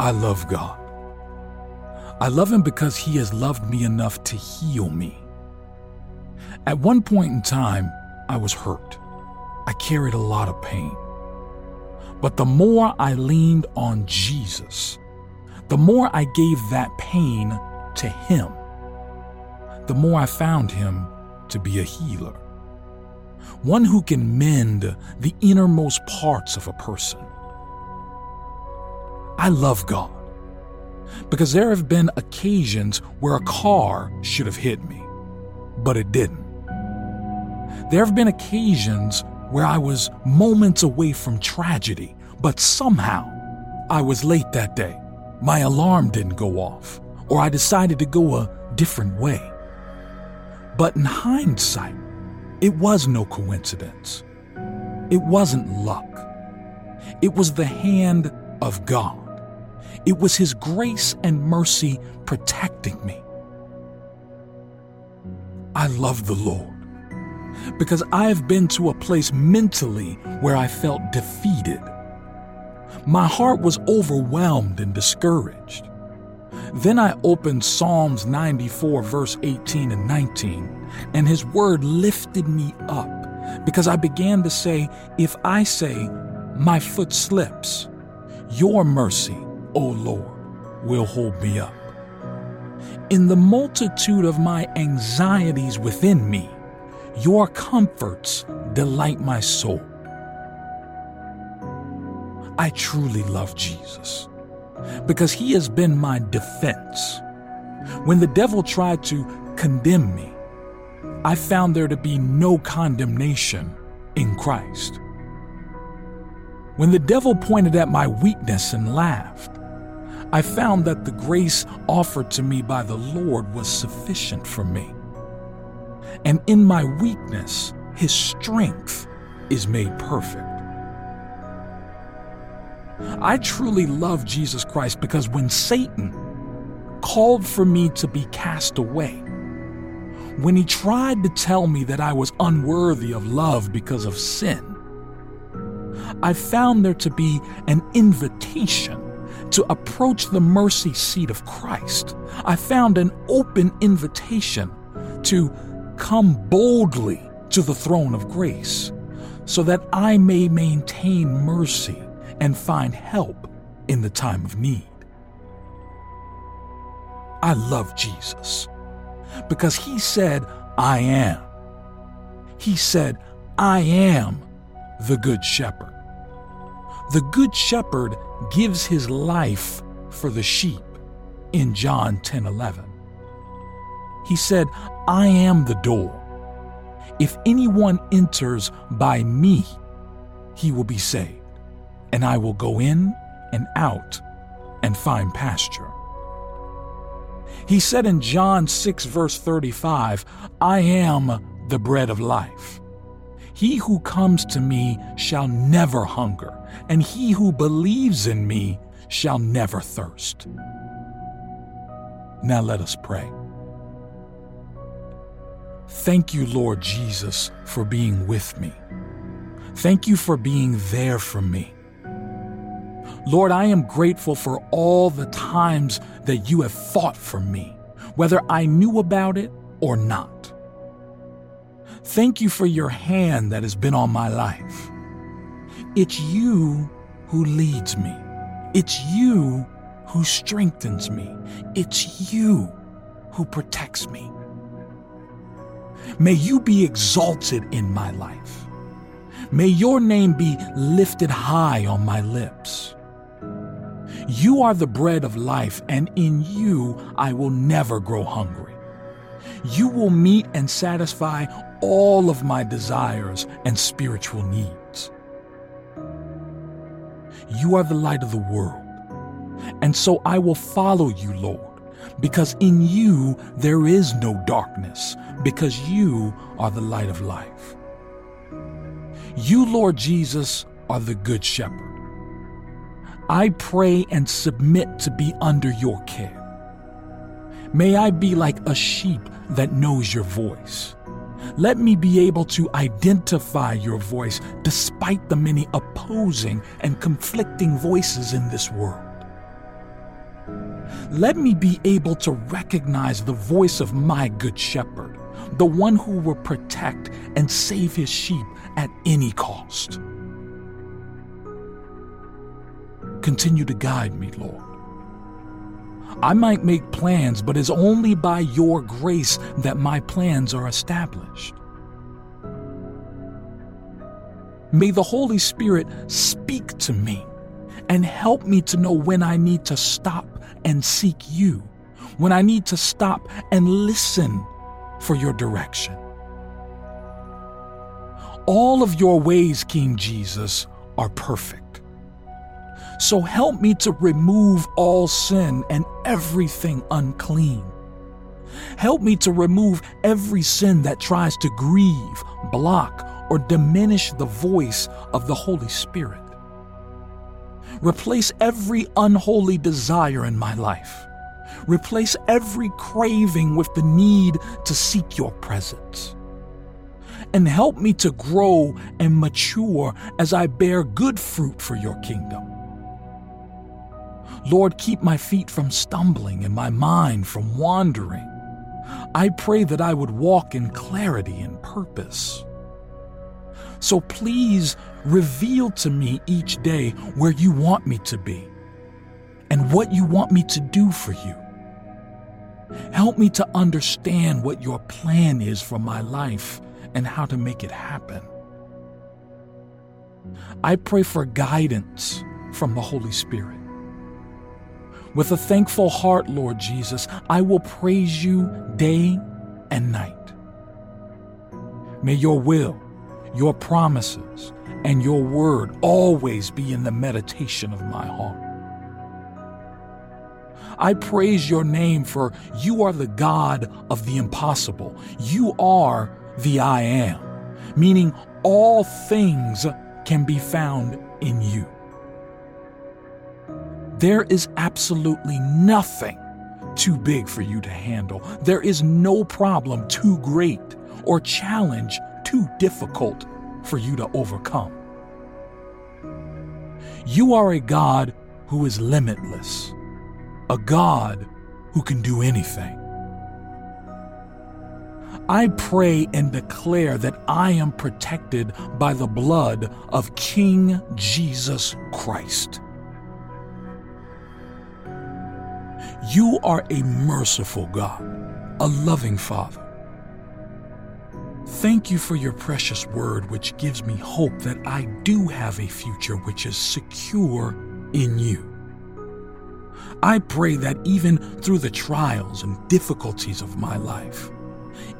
I love God. I love Him because He has loved me enough to heal me. At one point in time, I was hurt. I carried a lot of pain. But the more I leaned on Jesus, the more I gave that pain to Him, the more I found Him to be a healer. One who can mend the innermost parts of a person. I love God because there have been occasions where a car should have hit me, but it didn't. There have been occasions where I was moments away from tragedy, but somehow I was late that day. My alarm didn't go off, or I decided to go a different way. But in hindsight, it was no coincidence. It wasn't luck. It was the hand of God. It was His grace and mercy protecting me. I love the Lord because I have been to a place mentally where I felt defeated. My heart was overwhelmed and discouraged. Then I opened Psalms 94, verse 18 and 19, and His word lifted me up because I began to say, If I say, My foot slips, your mercy, O Lord, will hold me up. In the multitude of my anxieties within me, your comforts delight my soul. I truly love Jesus because he has been my defense. When the devil tried to condemn me, I found there to be no condemnation in Christ. When the devil pointed at my weakness and laughed, I found that the grace offered to me by the Lord was sufficient for me and in my weakness, his strength is made perfect. I truly love Jesus Christ because when Satan called for me to be cast away, when he tried to tell me that I was unworthy of love because of sin, I found there to be an invitation to approach the mercy seat of Christ. I found an open invitation to come boldly to the throne of grace so that I may maintain mercy and find help in the time of need. I love Jesus because he said, I am. He said, I am the Good Shepherd. The Good Shepherd gives his life for the sheep in John 10 11. He said, I am the door. If anyone enters by me, he will be saved, and I will go in and out and find pasture. He said in John 6, verse 35, I am the bread of life. He who comes to me shall never hunger, and he who believes in me shall never thirst. Now let us pray. Thank you, Lord Jesus, for being with me. Thank you for being there for me. Lord, I am grateful for all the times that you have fought for me, whether I knew about it or not. Thank you for your hand that has been on my life. It's you who leads me. It's you who strengthens me. It's you who protects me. May you be exalted in my life. May your name be lifted high on my lips. You are the bread of life, and in you I will never grow hungry. You will meet and satisfy all of my desires and spiritual needs. You are the light of the world, and so I will follow you, Lord because in you there is no darkness, because you are the light of life. You, Lord Jesus, are the Good Shepherd. I pray and submit to be under your care. May I be like a sheep that knows your voice. Let me be able to identify your voice despite the many opposing and conflicting voices in this world. Let me be able to recognize the voice of my good shepherd, the one who will protect and save his sheep at any cost. Continue to guide me, Lord. I might make plans, but it's only by your grace that my plans are established. May the Holy Spirit speak to me and help me to know when I need to stop and seek you, when I need to stop and listen for your direction. All of your ways, King Jesus, are perfect. So help me to remove all sin and everything unclean. Help me to remove every sin that tries to grieve, block, or diminish the voice of the Holy Spirit. Replace every unholy desire in my life. Replace every craving with the need to seek your presence. And help me to grow and mature as I bear good fruit for your kingdom. Lord, keep my feet from stumbling and my mind from wandering. I pray that I would walk in clarity and purpose. So please reveal to me each day where you want me to be and what you want me to do for you. Help me to understand what your plan is for my life and how to make it happen. I pray for guidance from the Holy Spirit. With a thankful heart, Lord Jesus, I will praise you day and night. May your will your promises, and your word always be in the meditation of my heart. I praise your name for you are the God of the impossible. You are the I am, meaning all things can be found in you. There is absolutely nothing too big for you to handle. There is no problem too great or challenge too difficult for you to overcome. You are a God who is limitless, a God who can do anything. I pray and declare that I am protected by the blood of King Jesus Christ. You are a merciful God, a loving Father Thank you for your precious word, which gives me hope that I do have a future which is secure in you. I pray that even through the trials and difficulties of my life,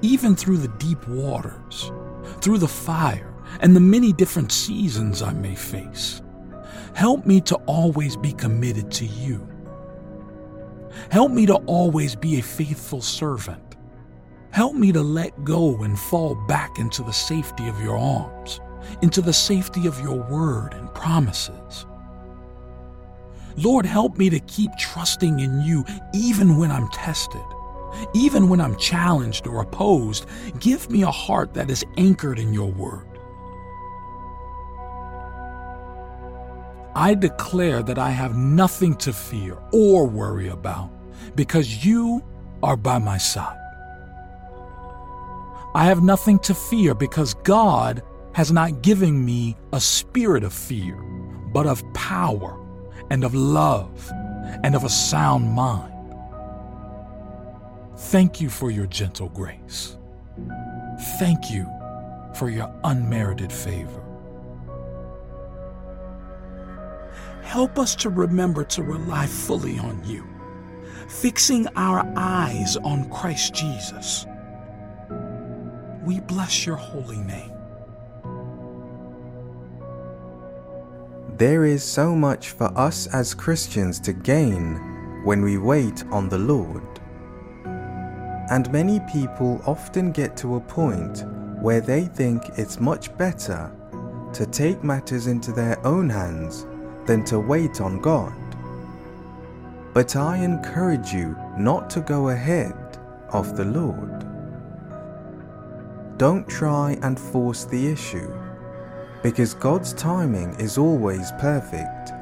even through the deep waters, through the fire, and the many different seasons I may face, help me to always be committed to you. Help me to always be a faithful servant Help me to let go and fall back into the safety of your arms, into the safety of your word and promises. Lord, help me to keep trusting in you even when I'm tested, even when I'm challenged or opposed. Give me a heart that is anchored in your word. I declare that I have nothing to fear or worry about because you are by my side. I have nothing to fear because God has not given me a spirit of fear, but of power and of love and of a sound mind. Thank you for your gentle grace. Thank you for your unmerited favor. Help us to remember to rely fully on you, fixing our eyes on Christ Jesus we bless your holy name. There is so much for us as Christians to gain when we wait on the Lord. And many people often get to a point where they think it's much better to take matters into their own hands than to wait on God. But I encourage you not to go ahead of the Lord. Don't try and force the issue, because God's timing is always perfect.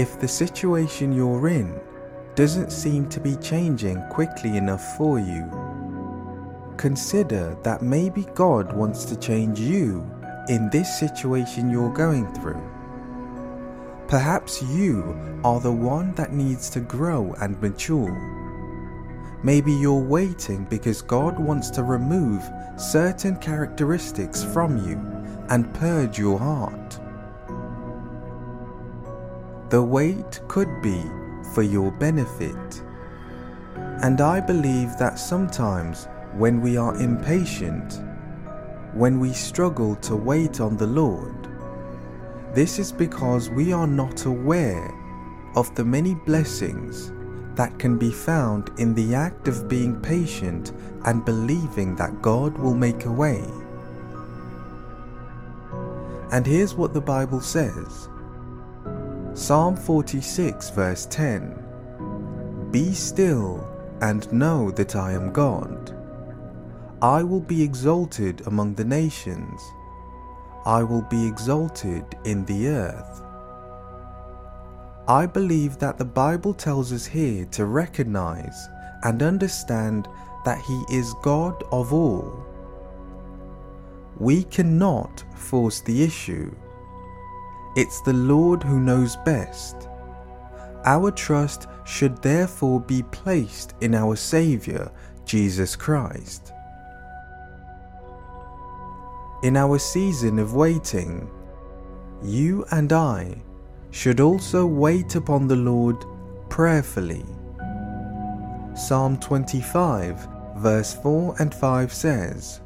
If the situation you're in doesn't seem to be changing quickly enough for you, consider that maybe God wants to change you in this situation you're going through. Perhaps you are the one that needs to grow and mature. Maybe you're waiting because God wants to remove certain characteristics from you and purge your heart. The wait could be for your benefit. And I believe that sometimes when we are impatient, when we struggle to wait on the Lord, this is because we are not aware of the many blessings that can be found in the act of being patient and believing that God will make a way. And here's what the Bible says Psalm 46, verse 10 Be still and know that I am God. I will be exalted among the nations, I will be exalted in the earth. I believe that the Bible tells us here to recognize and understand that He is God of all. We cannot force the issue it's the Lord who knows best. Our trust should therefore be placed in our Saviour, Jesus Christ. In our season of waiting, you and I should also wait upon the Lord prayerfully. Psalm 25, verse 4 and 5 says,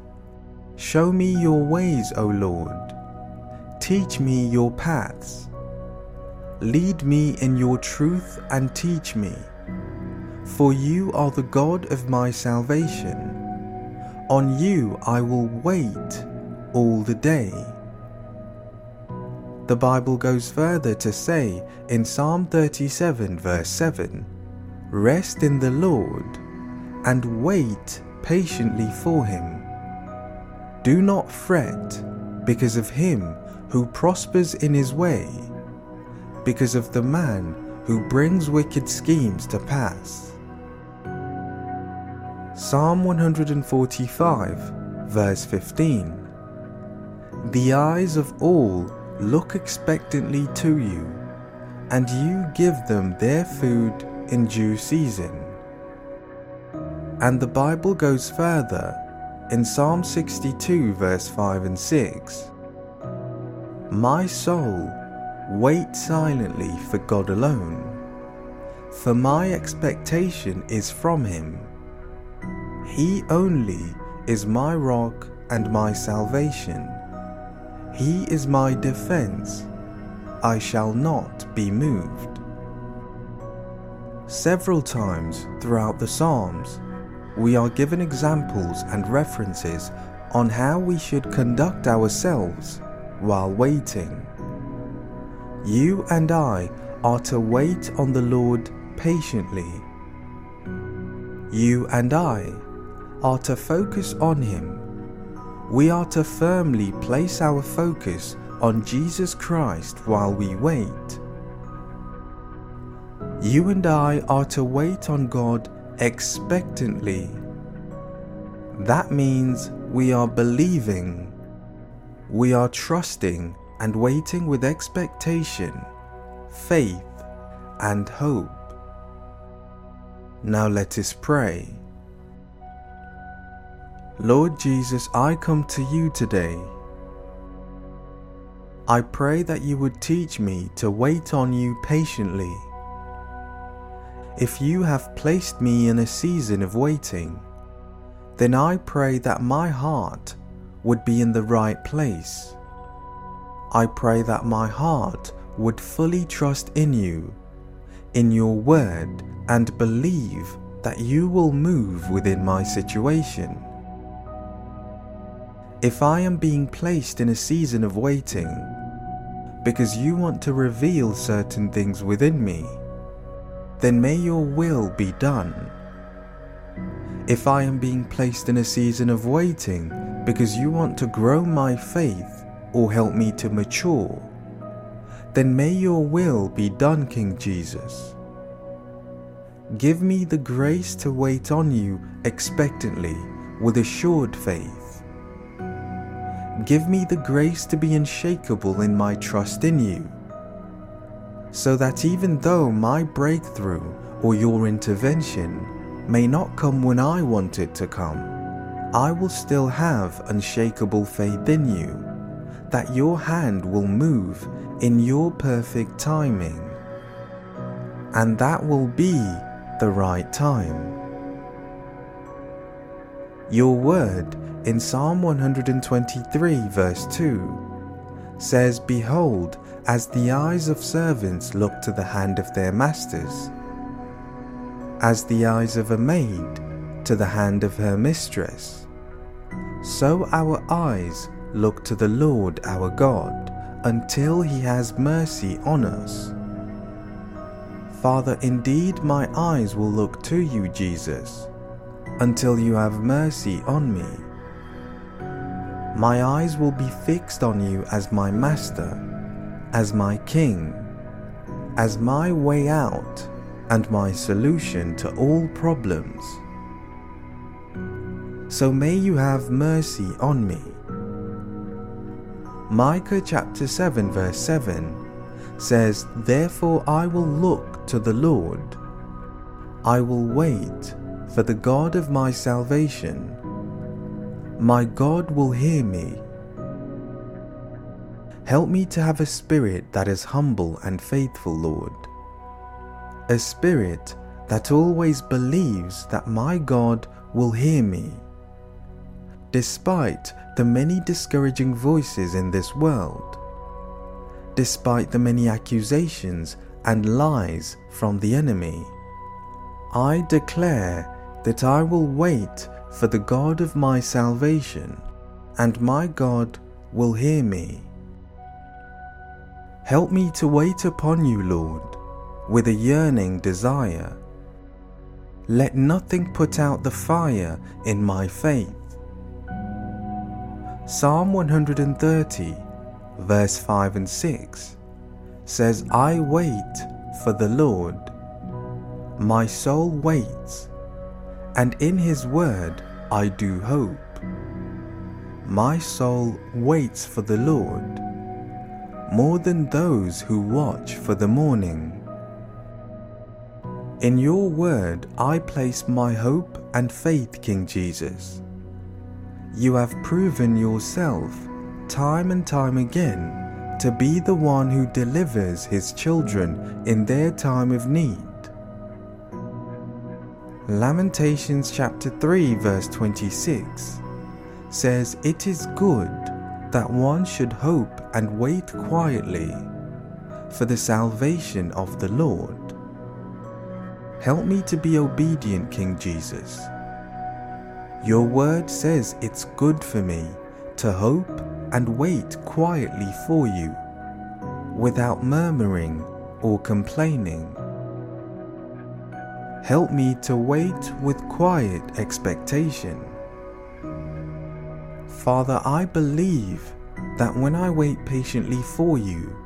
Show me your ways, O Lord Teach me your paths. Lead me in your truth and teach me. For you are the God of my salvation. On you I will wait all the day. The Bible goes further to say in Psalm 37, verse 7 Rest in the Lord and wait patiently for him. Do not fret because of him who prospers in his way, because of the man who brings wicked schemes to pass. Psalm 145, verse 15 The eyes of all look expectantly to you, and you give them their food in due season. And the Bible goes further in Psalm 62, verse 5 and 6 my soul, wait silently for God alone, for my expectation is from Him. He only is my rock and my salvation. He is my defense. I shall not be moved. Several times throughout the Psalms, we are given examples and references on how we should conduct ourselves while waiting. You and I are to wait on the Lord patiently. You and I are to focus on Him. We are to firmly place our focus on Jesus Christ while we wait. You and I are to wait on God expectantly. That means we are believing we are trusting and waiting with expectation, faith, and hope. Now let us pray. Lord Jesus, I come to you today. I pray that you would teach me to wait on you patiently. If you have placed me in a season of waiting, then I pray that my heart would be in the right place. I pray that my heart would fully trust in you, in your word, and believe that you will move within my situation. If I am being placed in a season of waiting, because you want to reveal certain things within me, then may your will be done. If I am being placed in a season of waiting because you want to grow my faith or help me to mature, then may your will be done, King Jesus. Give me the grace to wait on you expectantly with assured faith. Give me the grace to be unshakable in my trust in you, so that even though my breakthrough or your intervention may not come when I want it to come, I will still have unshakable faith in you, that your hand will move in your perfect timing. And that will be the right time. Your word in Psalm 123, verse 2 says, Behold, as the eyes of servants look to the hand of their masters, as the eyes of a maid to the hand of her mistress, so our eyes look to the Lord our God until he has mercy on us. Father, indeed my eyes will look to you, Jesus, until you have mercy on me. My eyes will be fixed on you as my Master, as my King, as my way out and my solution to all problems. So may you have mercy on me. Micah chapter 7 verse 7 says, Therefore I will look to the Lord. I will wait for the God of my salvation. My God will hear me. Help me to have a spirit that is humble and faithful, Lord. A spirit that always believes that my God will hear me. Despite the many discouraging voices in this world, despite the many accusations and lies from the enemy. I declare that I will wait for the God of my salvation, and my God will hear me. Help me to wait upon you, Lord, with a yearning desire. Let nothing put out the fire in my faith. Psalm 130, verse 5 and 6 says, I wait for the Lord. My soul waits, and in his word I do hope. My soul waits for the Lord more than those who watch for the morning. In your word I place my hope and faith, King Jesus. You have proven yourself time and time again to be the one who delivers his children in their time of need. Lamentations chapter 3 verse 26 says it is good that one should hope and wait quietly for the salvation of the Lord. Help me to be obedient, King Jesus. Your word says it's good for me to hope and wait quietly for you, without murmuring or complaining. Help me to wait with quiet expectation. Father, I believe that when I wait patiently for you,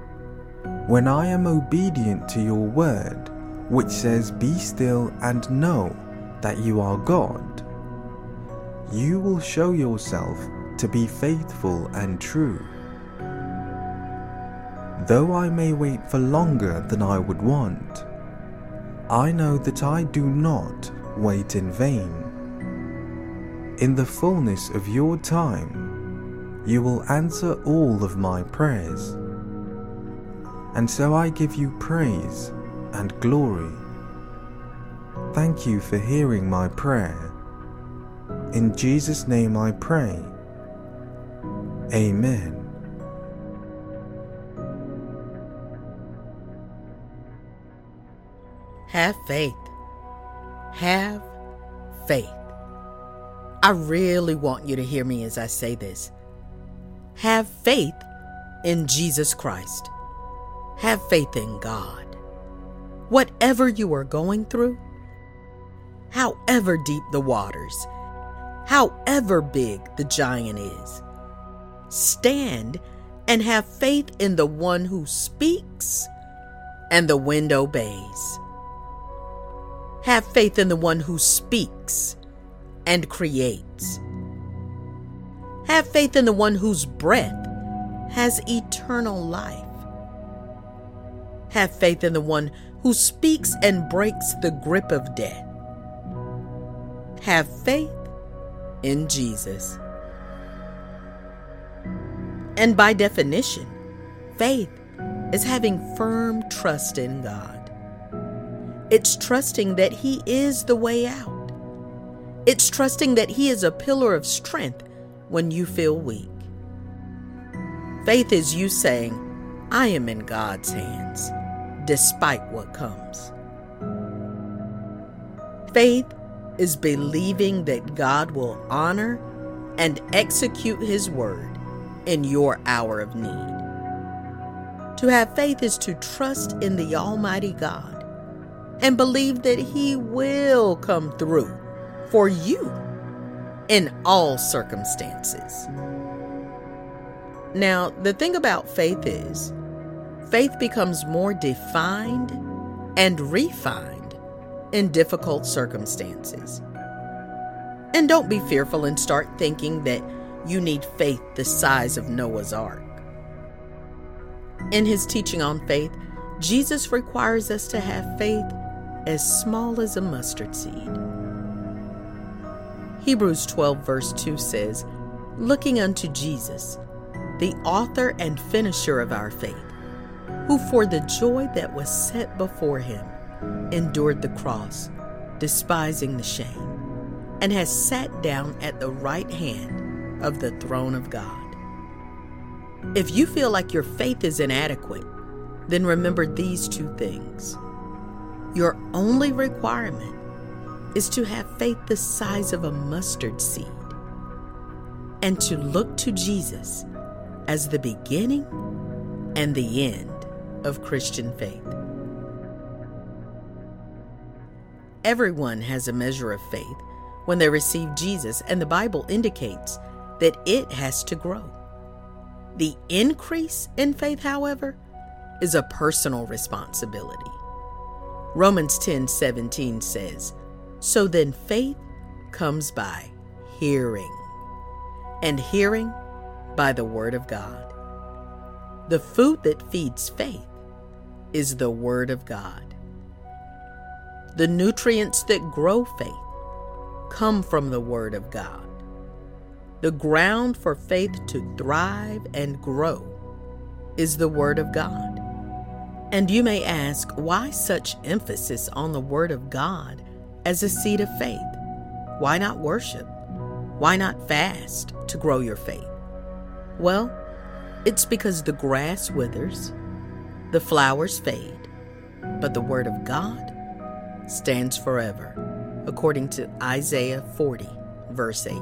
when I am obedient to your word, which says, Be still and know that you are God, you will show yourself to be faithful and true. Though I may wait for longer than I would want, I know that I do not wait in vain. In the fullness of your time, you will answer all of my prayers. And so I give you praise and glory. Thank you for hearing my prayer. In Jesus' name I pray. Amen. Have faith. Have faith. I really want you to hear me as I say this. Have faith in Jesus Christ. Have faith in God. Whatever you are going through, however deep the waters, however big the giant is, stand and have faith in the one who speaks and the wind obeys. Have faith in the one who speaks and creates. Have faith in the one whose breath has eternal life. Have faith in the one who speaks and breaks the grip of death. Have faith in Jesus. And by definition, faith is having firm trust in God. It's trusting that He is the way out. It's trusting that He is a pillar of strength when you feel weak. Faith is you saying, I am in God's hands, despite what comes. Faith is believing that God will honor and execute His word in your hour of need. To have faith is to trust in the Almighty God and believe that He will come through for you in all circumstances. Now, the thing about faith is, faith becomes more defined and refined in difficult circumstances. And don't be fearful and start thinking that you need faith the size of Noah's Ark. In his teaching on faith, Jesus requires us to have faith as small as a mustard seed. Hebrews 12, verse 2 says, Looking unto Jesus, the author and finisher of our faith, who for the joy that was set before him endured the cross, despising the shame, and has sat down at the right hand of the throne of God. If you feel like your faith is inadequate, then remember these two things. Your only requirement is to have faith the size of a mustard seed and to look to Jesus as the beginning and the end of Christian faith. Everyone has a measure of faith when they receive Jesus, and the Bible indicates that it has to grow. The increase in faith, however, is a personal responsibility. Romans 10 17 says, So then faith comes by hearing, and hearing by the Word of God. The food that feeds faith is the Word of God. The nutrients that grow faith come from the Word of God. The ground for faith to thrive and grow is the Word of God. And you may ask, why such emphasis on the Word of God as a seed of faith? Why not worship? Why not fast to grow your faith? Well, it's because the grass withers, the flowers fade, but the Word of God stands forever, according to Isaiah 40, verse 8.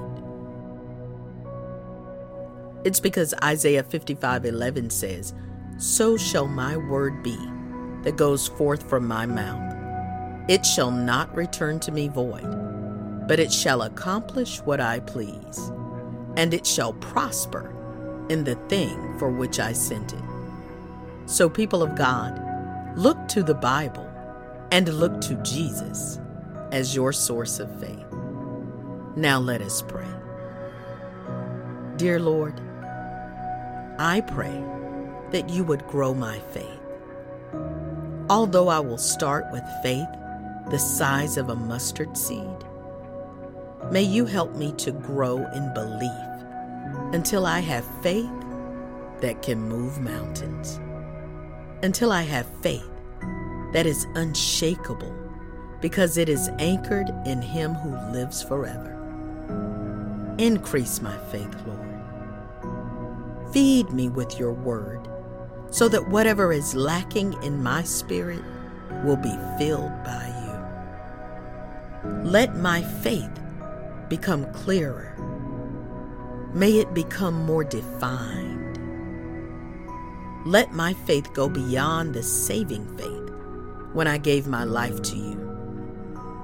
It's because Isaiah 55:11 says, "So shall my word be that goes forth from my mouth. It shall not return to me void, but it shall accomplish what I please, and it shall prosper in the thing for which I sent it." So people of God, look to the Bible and look to Jesus as your source of faith. Now let us pray. Dear Lord, I pray that you would grow my faith. Although I will start with faith the size of a mustard seed, may you help me to grow in belief until I have faith that can move mountains, until I have faith that is unshakable because it is anchored in Him who lives forever. Increase my faith, Lord Feed me with your word so that whatever is lacking in my spirit will be filled by you. Let my faith become clearer. May it become more defined. Let my faith go beyond the saving faith when I gave my life to you,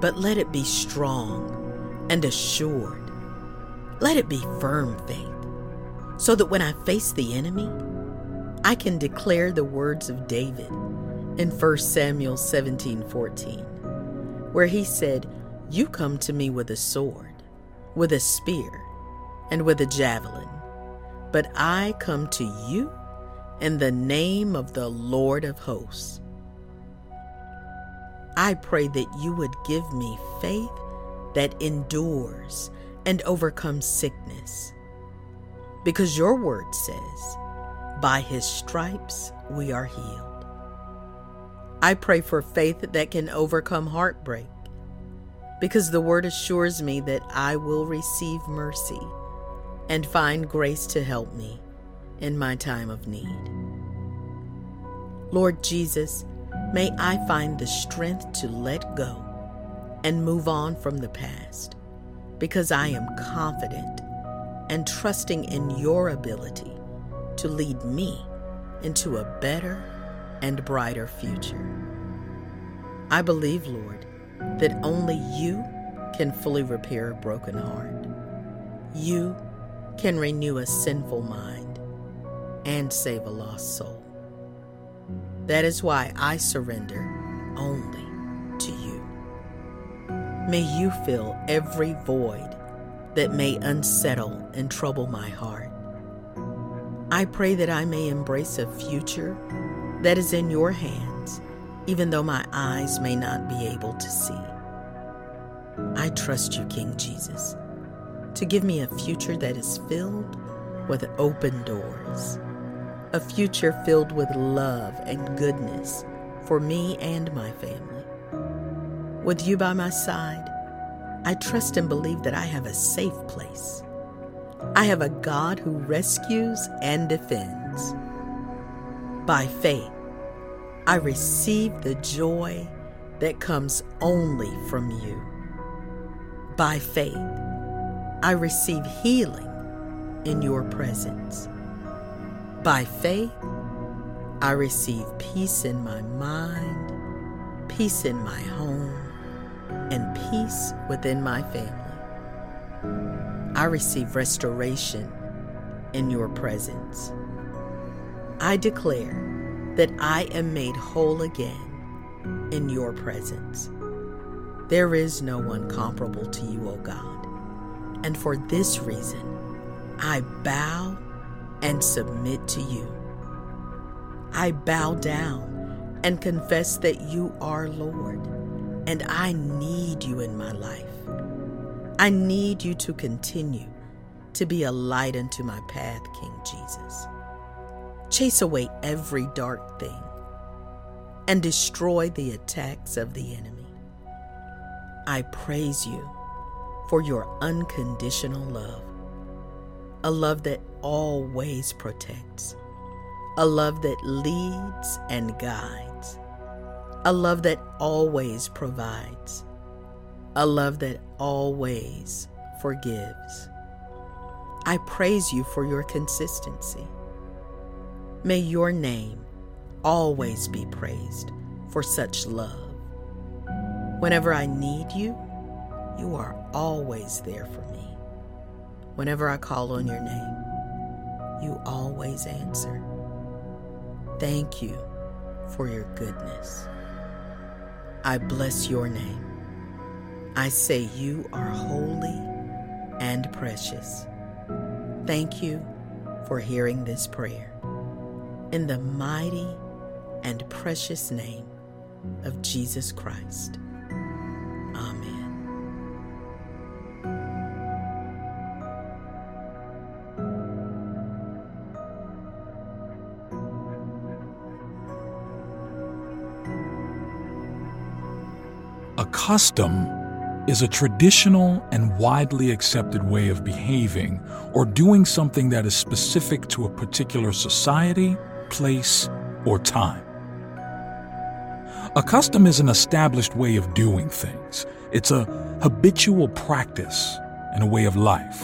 but let it be strong and assured. Let it be firm faith so that when I face the enemy, I can declare the words of David in 1 Samuel 17 14. where he said, You come to me with a sword, with a spear, and with a javelin, but I come to you in the name of the Lord of hosts. I pray that you would give me faith that endures and overcomes sickness. Because your word says, by his stripes we are healed. I pray for faith that can overcome heartbreak, because the word assures me that I will receive mercy and find grace to help me in my time of need. Lord Jesus, may I find the strength to let go and move on from the past because I am confident and trusting in your ability to lead me into a better and brighter future. I believe, Lord, that only you can fully repair a broken heart. You can renew a sinful mind and save a lost soul. That is why I surrender only to you. May you fill every void that may unsettle and trouble my heart. I pray that I may embrace a future that is in your hands, even though my eyes may not be able to see. I trust you, King Jesus, to give me a future that is filled with open doors a future filled with love and goodness for me and my family. With you by my side, I trust and believe that I have a safe place. I have a God who rescues and defends. By faith, I receive the joy that comes only from you. By faith, I receive healing in your presence. By faith, I receive peace in my mind, peace in my home, and peace within my family. I receive restoration in your presence. I declare that I am made whole again in your presence. There is no one comparable to you, O God. And for this reason, I bow and submit to you. I bow down and confess that you are Lord, and I need you in my life. I need you to continue to be a light unto my path, King Jesus. Chase away every dark thing and destroy the attacks of the enemy. I praise you for your unconditional love a love that always protects, a love that leads and guides, a love that always provides, a love that always forgives. I praise you for your consistency. May your name always be praised for such love. Whenever I need you, you are always there for me. Whenever I call on your name, you always answer. Thank you for your goodness. I bless your name. I say you are holy and precious. Thank you for hearing this prayer. In the mighty and precious name of Jesus Christ. Amen. A custom is a traditional and widely accepted way of behaving or doing something that is specific to a particular society, place, or time. A custom is an established way of doing things. It's a habitual practice and a way of life.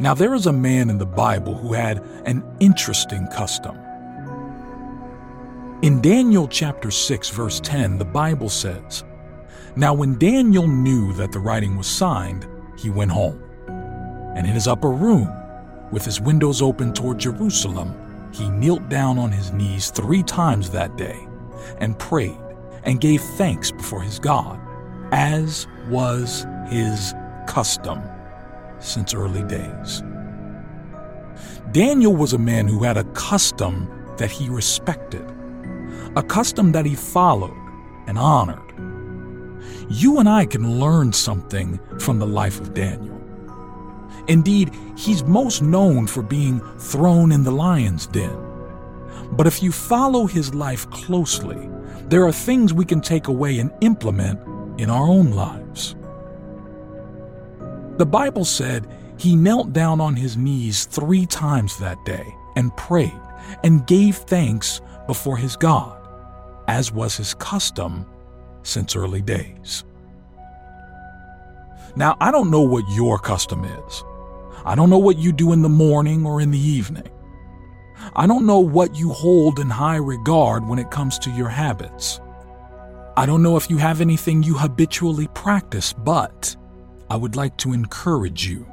Now, there is a man in the Bible who had an interesting custom. In Daniel chapter 6, verse 10, the Bible says, Now when Daniel knew that the writing was signed, he went home. And in his upper room, with his windows open toward Jerusalem, he knelt down on his knees three times that day and prayed and gave thanks before his God, as was his custom since early days. Daniel was a man who had a custom that he respected, a custom that he followed and honored. You and I can learn something from the life of Daniel. Indeed, he's most known for being thrown in the lion's den. But if you follow his life closely, there are things we can take away and implement in our own lives. The Bible said he knelt down on his knees three times that day and prayed and gave thanks before his God, as was his custom since early days. Now, I don't know what your custom is. I don't know what you do in the morning or in the evening. I don't know what you hold in high regard when it comes to your habits. I don't know if you have anything you habitually practice, but I would like to encourage you.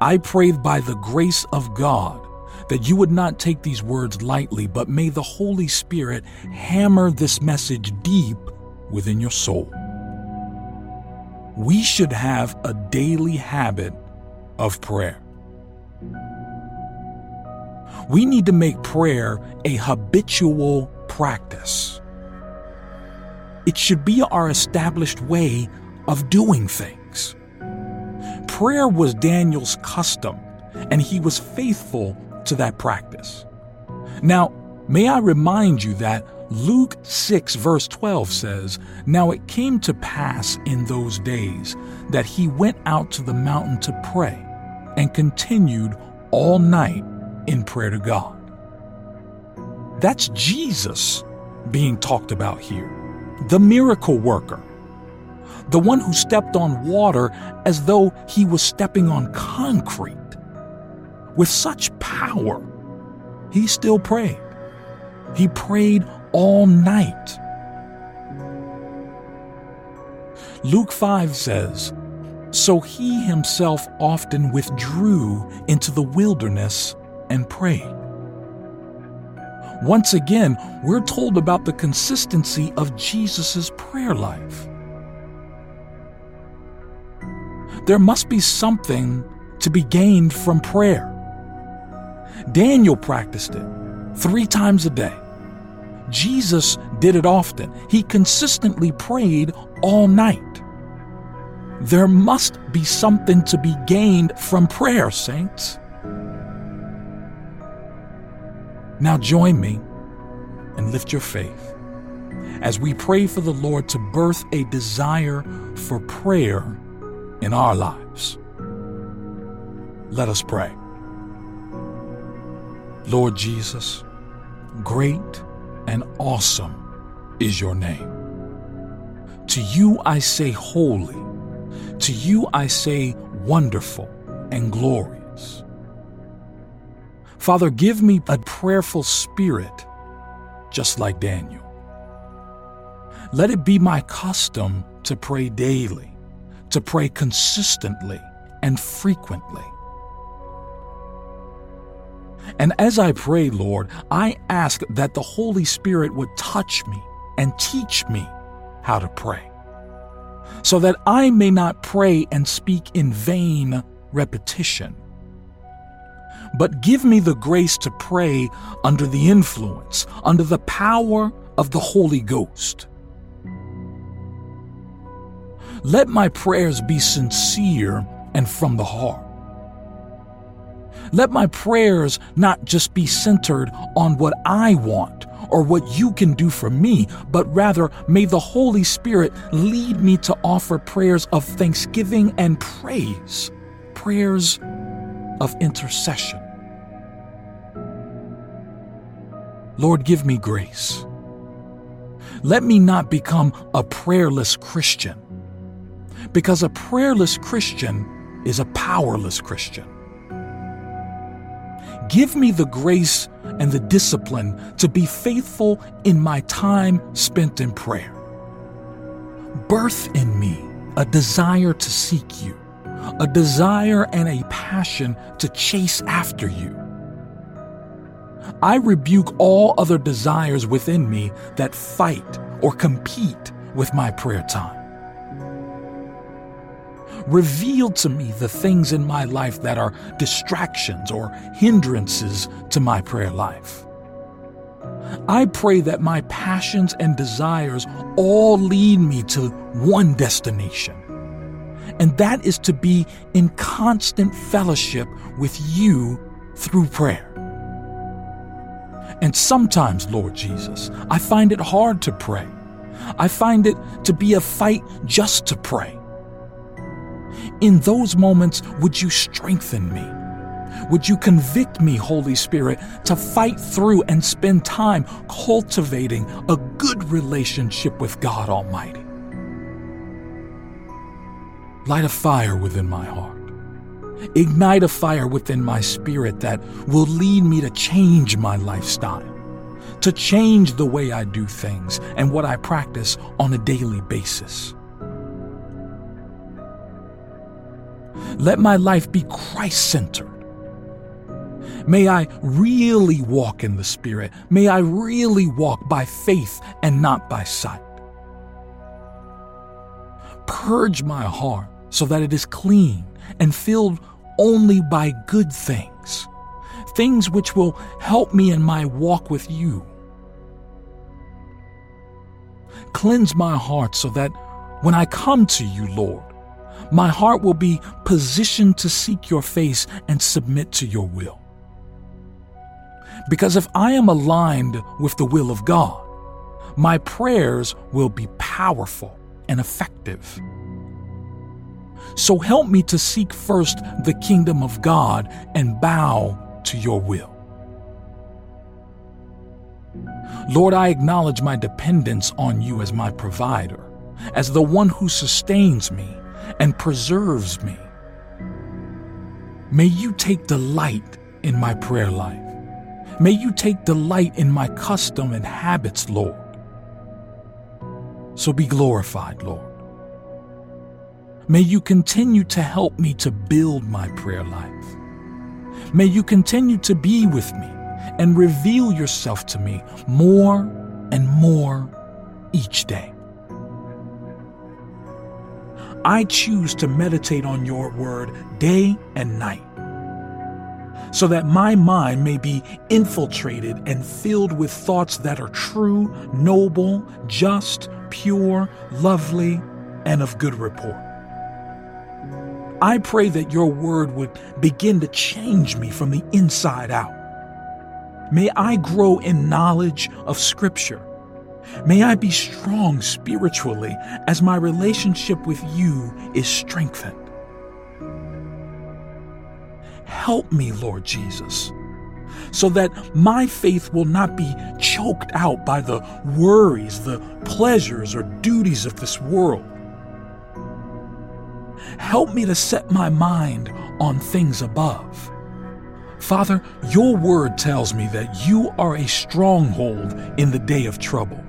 I pray by the grace of God that you would not take these words lightly, but may the Holy Spirit hammer this message deep within your soul. We should have a daily habit of prayer. We need to make prayer a habitual practice. It should be our established way of doing things. Prayer was Daniel's custom, and he was faithful to that practice. Now, may I remind you that Luke 6, verse 12 says, Now it came to pass in those days that he went out to the mountain to pray and continued all night in prayer to God. That's Jesus being talked about here, the miracle worker, the one who stepped on water as though he was stepping on concrete. With such power, he still prayed. He prayed all night. Luke 5 says, So he himself often withdrew into the wilderness and prayed. Once again, we're told about the consistency of Jesus' prayer life. There must be something to be gained from prayer. Daniel practiced it three times a day. Jesus did it often. He consistently prayed all night. There must be something to be gained from prayer, saints. Now join me and lift your faith as we pray for the Lord to birth a desire for prayer in our lives. Let us pray. Lord Jesus, great and awesome is your name. To you I say holy, to you I say wonderful and glorious. Father, give me a prayerful spirit, just like Daniel. Let it be my custom to pray daily, to pray consistently and frequently. And as I pray, Lord, I ask that the Holy Spirit would touch me and teach me how to pray, so that I may not pray and speak in vain repetition but give me the grace to pray under the influence, under the power of the Holy Ghost. Let my prayers be sincere and from the heart. Let my prayers not just be centered on what I want or what you can do for me, but rather may the Holy Spirit lead me to offer prayers of thanksgiving and praise, prayers of intercession. Lord, give me grace. Let me not become a prayerless Christian, because a prayerless Christian is a powerless Christian. Give me the grace and the discipline to be faithful in my time spent in prayer. Birth in me a desire to seek you, a desire and a passion to chase after you. I rebuke all other desires within me that fight or compete with my prayer time. Reveal to me the things in my life that are distractions or hindrances to my prayer life. I pray that my passions and desires all lead me to one destination, and that is to be in constant fellowship with you through prayer. And sometimes, Lord Jesus, I find it hard to pray. I find it to be a fight just to pray. In those moments, would you strengthen me? Would you convict me, Holy Spirit, to fight through and spend time cultivating a good relationship with God Almighty? Light a fire within my heart. Ignite a fire within my spirit that will lead me to change my lifestyle, to change the way I do things and what I practice on a daily basis. Let my life be Christ centered. May I really walk in the Spirit. May I really walk by faith and not by sight. Purge my heart so that it is clean and filled only by good things, things which will help me in my walk with you. Cleanse my heart so that when I come to you, Lord, my heart will be positioned to seek your face and submit to your will. Because if I am aligned with the will of God, my prayers will be powerful and effective. So help me to seek first the kingdom of God and bow to your will. Lord, I acknowledge my dependence on you as my provider, as the one who sustains me and preserves me. May you take delight in my prayer life. May you take delight in my custom and habits, Lord. So be glorified, Lord. May you continue to help me to build my prayer life. May you continue to be with me and reveal yourself to me more and more each day. I choose to meditate on your word day and night so that my mind may be infiltrated and filled with thoughts that are true, noble, just, pure, lovely, and of good report. I pray that your word would begin to change me from the inside out. May I grow in knowledge of Scripture. May I be strong spiritually as my relationship with you is strengthened. Help me, Lord Jesus, so that my faith will not be choked out by the worries, the pleasures, or duties of this world Help me to set my mind on things above. Father, your word tells me that you are a stronghold in the day of trouble.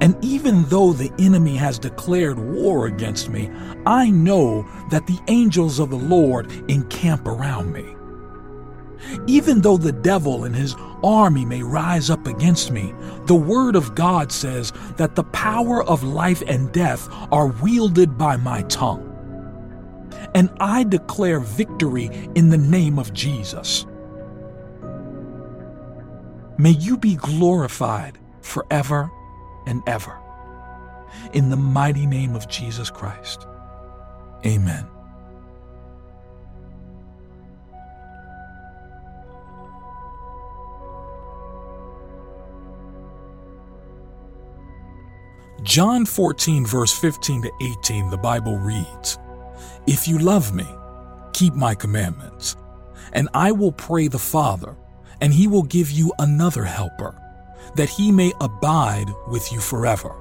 And even though the enemy has declared war against me, I know that the angels of the Lord encamp around me. Even though the devil and his army may rise up against me, the Word of God says that the power of life and death are wielded by my tongue. And I declare victory in the name of Jesus. May you be glorified forever and ever. In the mighty name of Jesus Christ. Amen. John 14, verse 15 to 18, the Bible reads If you love me, keep my commandments, and I will pray the Father, and he will give you another helper, that he may abide with you forever.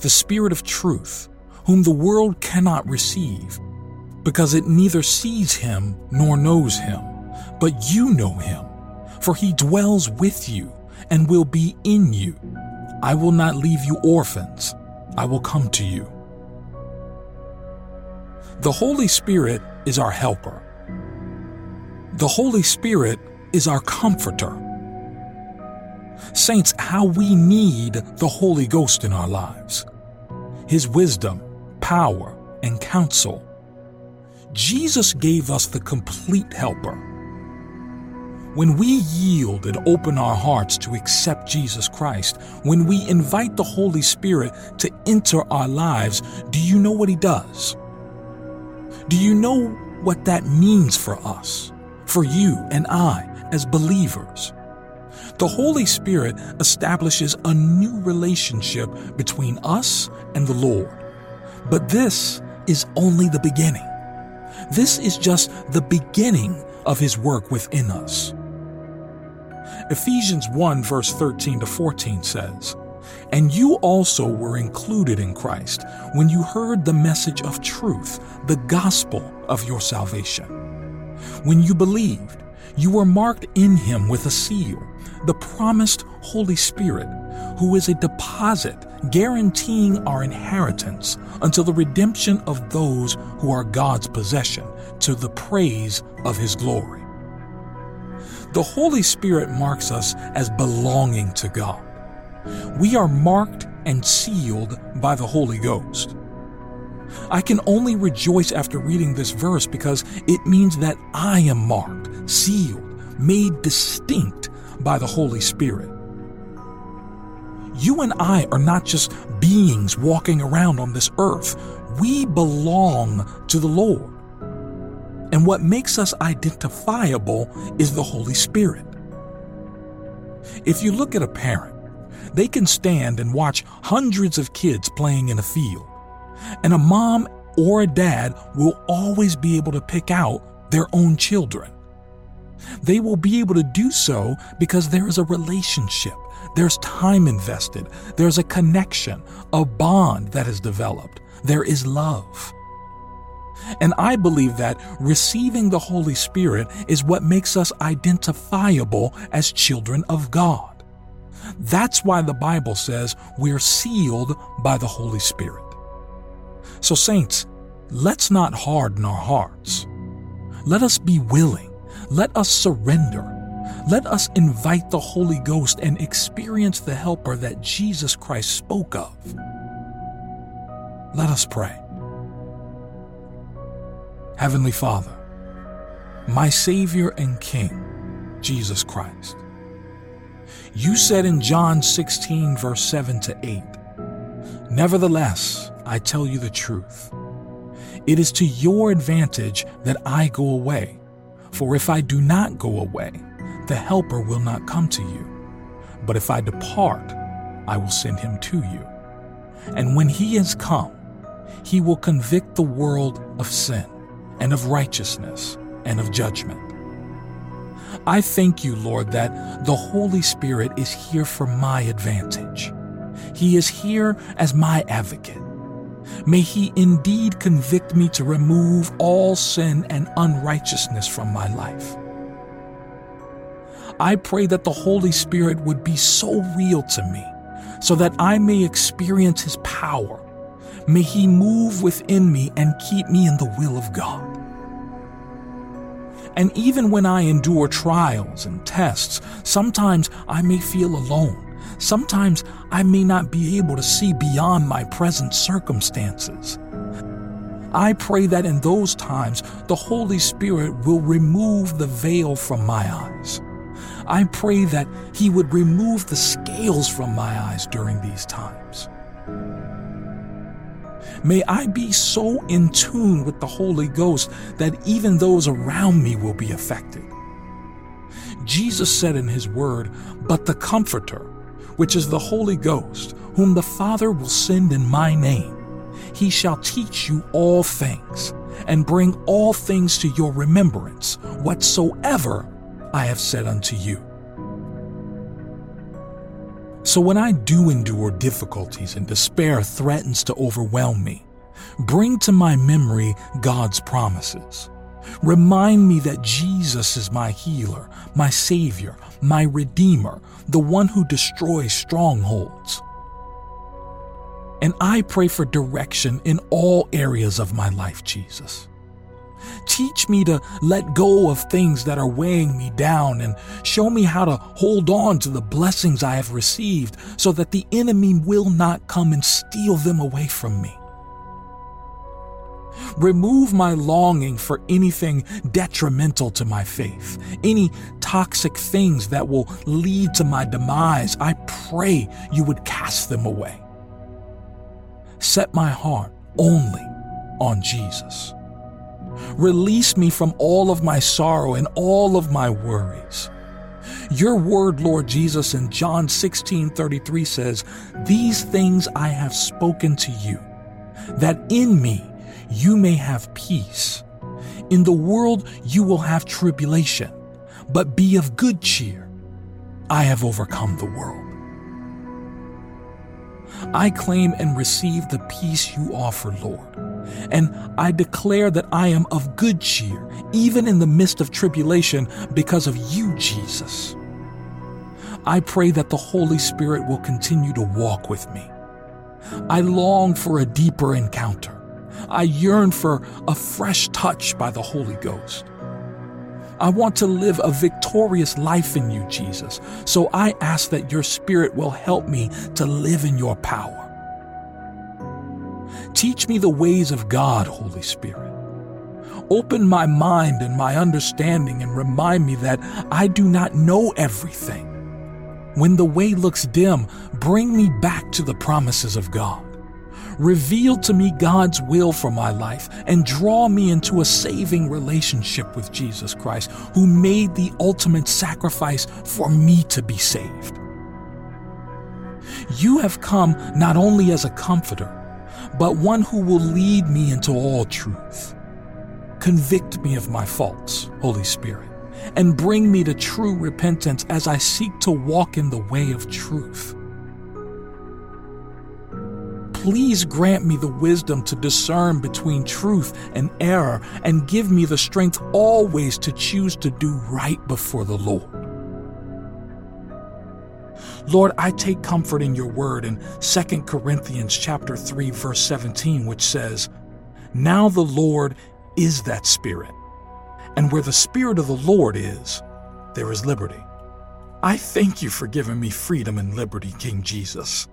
The Spirit of truth, whom the world cannot receive, because it neither sees him nor knows him, but you know him, for he dwells with you and will be in you. I will not leave you orphans, I will come to you. The Holy Spirit is our helper. The Holy Spirit is our comforter. Saints, how we need the Holy Ghost in our lives. His wisdom, power, and counsel. Jesus gave us the complete helper. When we yield and open our hearts to accept Jesus Christ, when we invite the Holy Spirit to enter our lives, do you know what He does? Do you know what that means for us, for you and I as believers? The Holy Spirit establishes a new relationship between us and the Lord. But this is only the beginning. This is just the beginning of His work within us. Ephesians 1, verse 13 to 14 says, And you also were included in Christ when you heard the message of truth, the gospel of your salvation. When you believed, you were marked in Him with a seal, the promised Holy Spirit, who is a deposit guaranteeing our inheritance until the redemption of those who are God's possession to the praise of His glory. The Holy Spirit marks us as belonging to God. We are marked and sealed by the Holy Ghost. I can only rejoice after reading this verse because it means that I am marked, sealed, made distinct by the Holy Spirit. You and I are not just beings walking around on this earth. We belong to the Lord. And what makes us identifiable is the Holy Spirit. If you look at a parent, they can stand and watch hundreds of kids playing in a field, and a mom or a dad will always be able to pick out their own children. They will be able to do so because there is a relationship, there's time invested, there's a connection, a bond that is developed, there is love. And I believe that receiving the Holy Spirit is what makes us identifiable as children of God. That's why the Bible says we're sealed by the Holy Spirit. So, saints, let's not harden our hearts. Let us be willing. Let us surrender. Let us invite the Holy Ghost and experience the helper that Jesus Christ spoke of. Let us pray. Heavenly Father, my Savior and King, Jesus Christ. You said in John 16, verse 7 to 8, Nevertheless, I tell you the truth. It is to your advantage that I go away, for if I do not go away, the Helper will not come to you. But if I depart, I will send him to you. And when he has come, he will convict the world of sin and of righteousness and of judgment. I thank you, Lord, that the Holy Spirit is here for my advantage. He is here as my advocate. May He indeed convict me to remove all sin and unrighteousness from my life. I pray that the Holy Spirit would be so real to me so that I may experience His power May He move within me and keep me in the will of God. And even when I endure trials and tests, sometimes I may feel alone. Sometimes I may not be able to see beyond my present circumstances. I pray that in those times the Holy Spirit will remove the veil from my eyes. I pray that He would remove the scales from my eyes during these times. May I be so in tune with the Holy Ghost that even those around me will be affected. Jesus said in his word, But the Comforter, which is the Holy Ghost, whom the Father will send in my name, he shall teach you all things, and bring all things to your remembrance, whatsoever I have said unto you. So when I do endure difficulties and despair threatens to overwhelm me, bring to my memory God's promises. Remind me that Jesus is my healer, my Savior, my Redeemer, the one who destroys strongholds. And I pray for direction in all areas of my life, Jesus. Teach me to let go of things that are weighing me down and show me how to hold on to the blessings I have received so that the enemy will not come and steal them away from me. Remove my longing for anything detrimental to my faith, any toxic things that will lead to my demise. I pray you would cast them away. Set my heart only on Jesus. Release me from all of my sorrow and all of my worries. Your word, Lord Jesus, in John 16 33 says, These things I have spoken to you, that in me you may have peace. In the world you will have tribulation, but be of good cheer. I have overcome the world. I claim and receive the peace you offer, Lord. And I declare that I am of good cheer, even in the midst of tribulation, because of you, Jesus. I pray that the Holy Spirit will continue to walk with me. I long for a deeper encounter. I yearn for a fresh touch by the Holy Ghost. I want to live a victorious life in you, Jesus. So I ask that your Spirit will help me to live in your power. Teach me the ways of God, Holy Spirit. Open my mind and my understanding and remind me that I do not know everything. When the way looks dim, bring me back to the promises of God. Reveal to me God's will for my life and draw me into a saving relationship with Jesus Christ, who made the ultimate sacrifice for me to be saved. You have come not only as a comforter, but one who will lead me into all truth. Convict me of my faults, Holy Spirit, and bring me to true repentance as I seek to walk in the way of truth. Please grant me the wisdom to discern between truth and error and give me the strength always to choose to do right before the Lord. Lord, I take comfort in your word in 2 Corinthians chapter 3 verse 17 which says, "Now the Lord is that spirit, and where the spirit of the Lord is, there is liberty." I thank you for giving me freedom and liberty, King Jesus.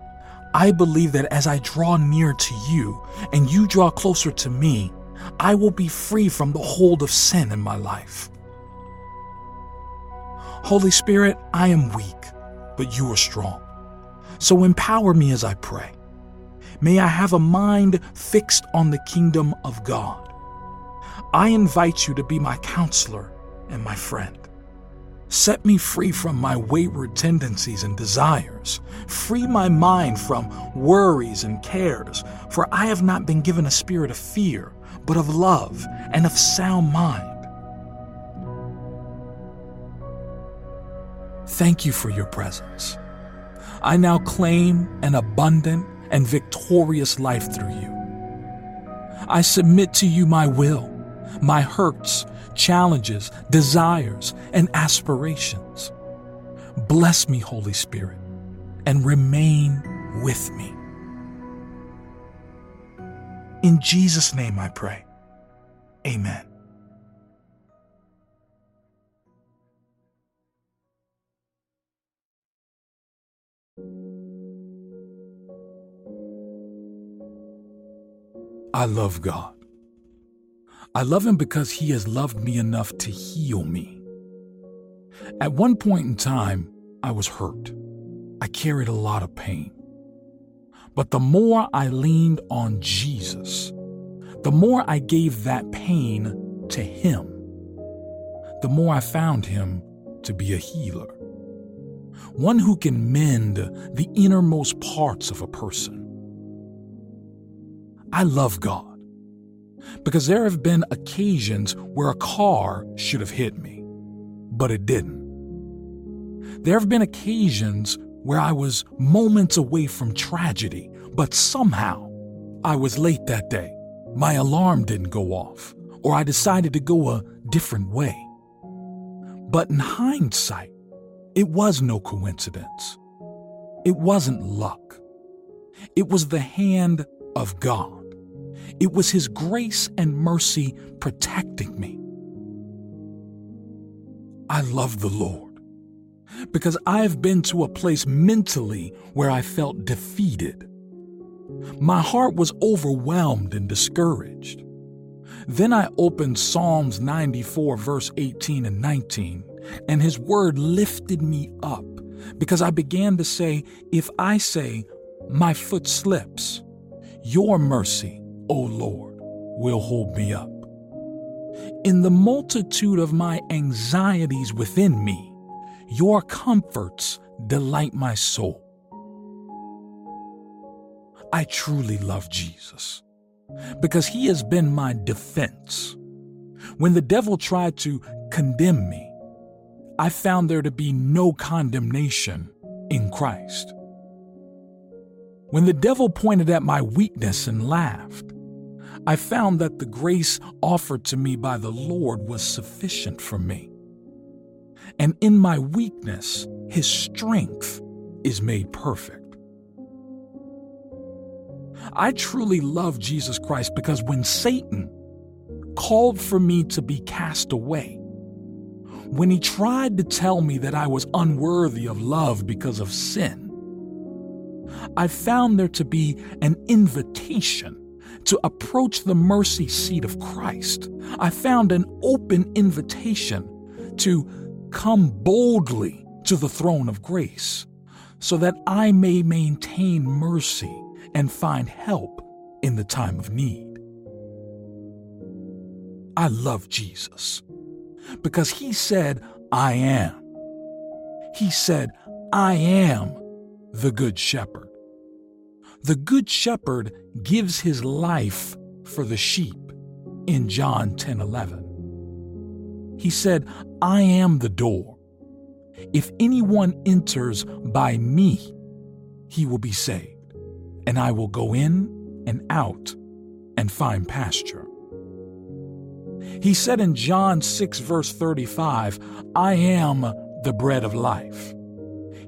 I believe that as I draw near to you and you draw closer to me, I will be free from the hold of sin in my life. Holy Spirit, I am weak, but you are strong. So empower me as I pray. May I have a mind fixed on the kingdom of God. I invite you to be my counselor and my friend. Set me free from my wayward tendencies and desires. Free my mind from worries and cares, for I have not been given a spirit of fear, but of love and of sound mind. Thank you for your presence. I now claim an abundant and victorious life through you. I submit to you my will, my hurts, challenges, desires, and aspirations. Bless me, Holy Spirit, and remain with me. In Jesus' name I pray. Amen. I love God. I love him because he has loved me enough to heal me. At one point in time, I was hurt. I carried a lot of pain. But the more I leaned on Jesus, the more I gave that pain to him, the more I found him to be a healer. One who can mend the innermost parts of a person. I love God because there have been occasions where a car should have hit me, but it didn't. There have been occasions where I was moments away from tragedy, but somehow I was late that day. My alarm didn't go off, or I decided to go a different way. But in hindsight, it was no coincidence. It wasn't luck. It was the hand of God. It was His grace and mercy protecting me. I love the Lord because I have been to a place mentally where I felt defeated. My heart was overwhelmed and discouraged. Then I opened Psalms 94, verse 18 and 19, and His word lifted me up because I began to say, If I say, My foot slips, your mercy, O Lord, will hold me up. In the multitude of my anxieties within me, your comforts delight my soul. I truly love Jesus because he has been my defense. When the devil tried to condemn me, I found there to be no condemnation in Christ. When the devil pointed at my weakness and laughed, I found that the grace offered to me by the Lord was sufficient for me. And in my weakness, his strength is made perfect. I truly love Jesus Christ because when Satan called for me to be cast away, when he tried to tell me that I was unworthy of love because of sin, I found there to be an invitation to approach the mercy seat of Christ. I found an open invitation to come boldly to the throne of grace so that I may maintain mercy and find help in the time of need. I love Jesus because he said, I am. He said, I am the Good Shepherd. The Good Shepherd gives his life for the sheep in John 10 11. He said, I am the door. If anyone enters by me, he will be saved and I will go in and out and find pasture. He said in John 6, verse 35, I am the bread of life.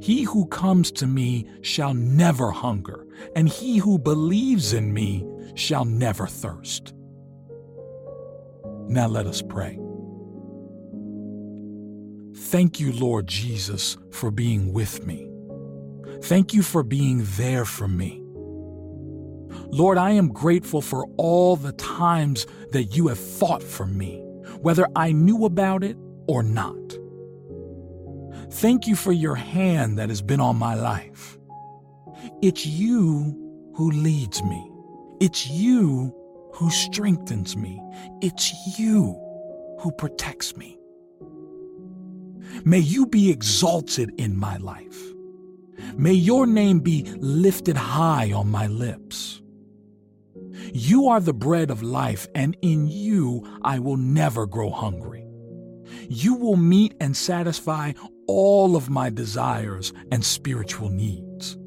He who comes to me shall never hunger, and he who believes in me shall never thirst. Now let us pray. Thank you, Lord Jesus, for being with me. Thank you for being there for me. Lord, I am grateful for all the times that you have fought for me, whether I knew about it or not. Thank you for your hand that has been on my life. It's you who leads me. It's you who strengthens me. It's you who protects me. May you be exalted in my life. May your name be lifted high on my lips. You are the bread of life, and in you I will never grow hungry. You will meet and satisfy all of my desires and spiritual needs.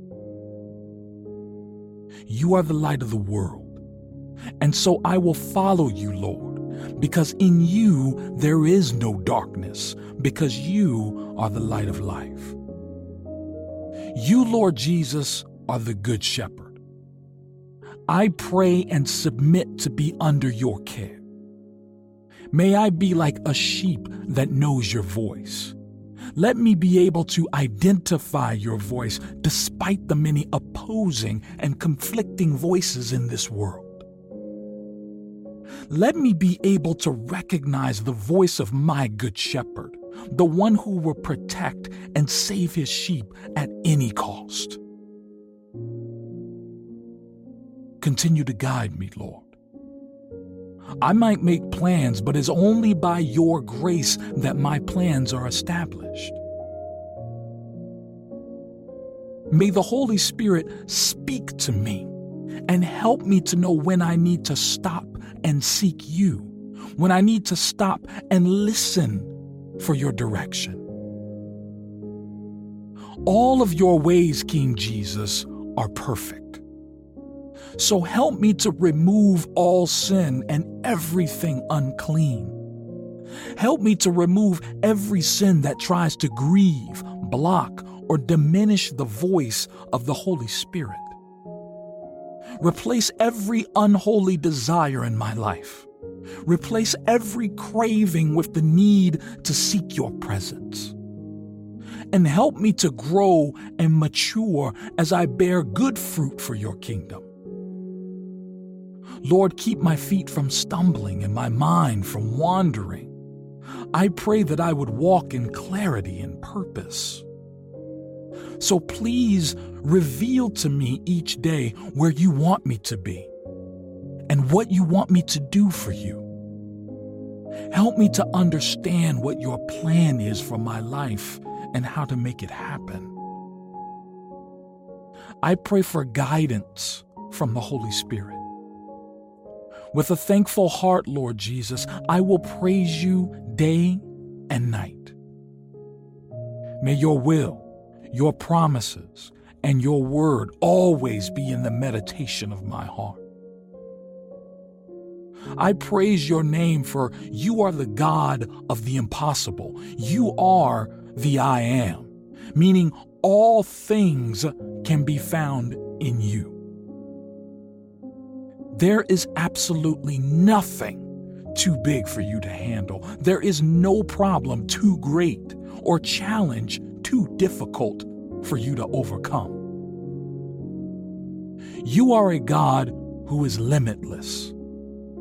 You are the light of the world, and so I will follow you, Lord, because in you there is no darkness, because you are the light of life. You, Lord Jesus, are the Good Shepherd. I pray and submit to be under your care. May I be like a sheep that knows your voice. Let me be able to identify your voice despite the many opposing and conflicting voices in this world. Let me be able to recognize the voice of my good shepherd, the one who will protect and save his sheep at any cost. Continue to guide me, Lord. I might make plans, but it's only by your grace that my plans are established. May the Holy Spirit speak to me and help me to know when I need to stop and seek you, when I need to stop and listen for your direction. All of your ways, King Jesus, are perfect. So help me to remove all sin and everything unclean. Help me to remove every sin that tries to grieve, block, or diminish the voice of the Holy Spirit. Replace every unholy desire in my life. Replace every craving with the need to seek your presence. And help me to grow and mature as I bear good fruit for your kingdom. Lord, keep my feet from stumbling and my mind from wandering. I pray that I would walk in clarity and purpose. So please reveal to me each day where you want me to be and what you want me to do for you. Help me to understand what your plan is for my life and how to make it happen. I pray for guidance from the Holy Spirit. With a thankful heart, Lord Jesus, I will praise you day and night. May your will, your promises, and your word always be in the meditation of my heart. I praise your name for you are the God of the impossible. You are the I am, meaning all things can be found in you. There is absolutely nothing too big for you to handle. There is no problem too great or challenge too difficult for you to overcome. You are a God who is limitless,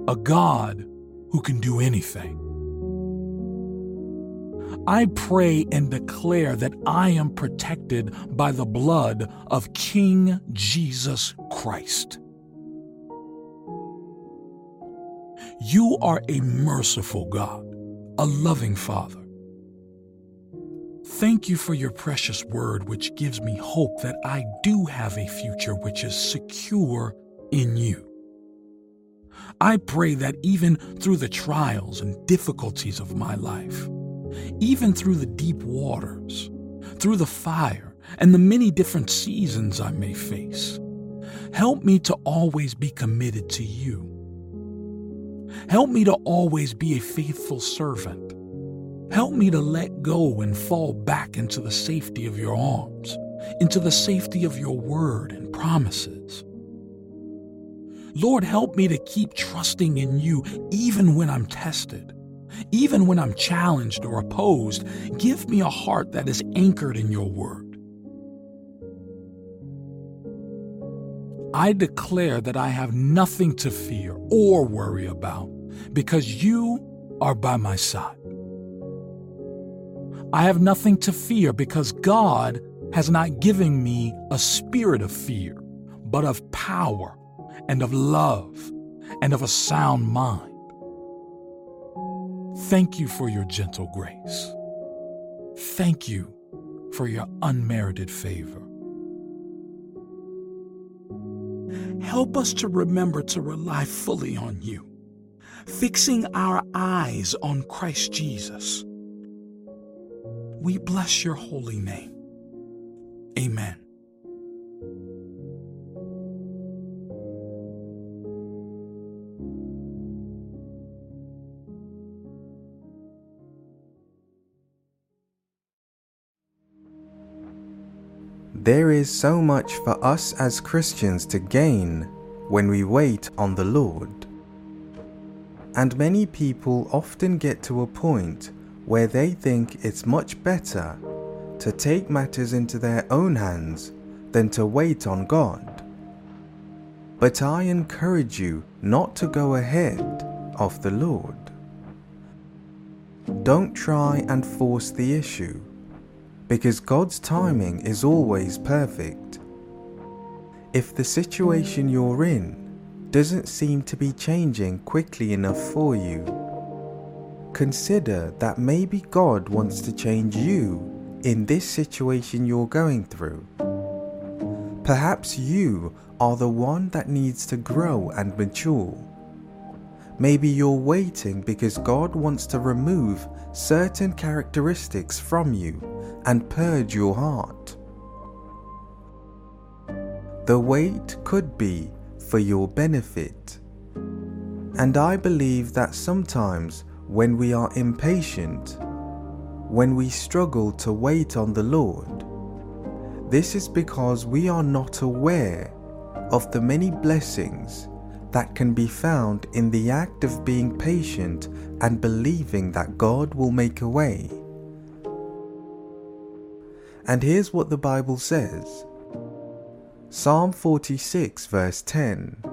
a God who can do anything. I pray and declare that I am protected by the blood of King Jesus Christ. You are a merciful God, a loving Father. Thank you for your precious word, which gives me hope that I do have a future which is secure in you. I pray that even through the trials and difficulties of my life, even through the deep waters, through the fire, and the many different seasons I may face, help me to always be committed to you Help me to always be a faithful servant. Help me to let go and fall back into the safety of your arms, into the safety of your word and promises. Lord, help me to keep trusting in you even when I'm tested, even when I'm challenged or opposed. Give me a heart that is anchored in your word. I declare that I have nothing to fear or worry about because you are by my side. I have nothing to fear because God has not given me a spirit of fear, but of power and of love and of a sound mind. Thank you for your gentle grace. Thank you for your unmerited favor. Help us to remember to rely fully on you, fixing our eyes on Christ Jesus. We bless your holy name. Amen. There is so much for us as Christians to gain when we wait on the Lord. And many people often get to a point where they think it's much better to take matters into their own hands than to wait on God. But I encourage you not to go ahead of the Lord. Don't try and force the issue because God's timing is always perfect. If the situation you're in doesn't seem to be changing quickly enough for you, consider that maybe God wants to change you in this situation you're going through. Perhaps you are the one that needs to grow and mature. Maybe you're waiting because God wants to remove certain characteristics from you and purge your heart. The wait could be for your benefit. And I believe that sometimes when we are impatient, when we struggle to wait on the Lord, this is because we are not aware of the many blessings that can be found in the act of being patient and believing that God will make a way. And here's what the Bible says Psalm 46, verse 10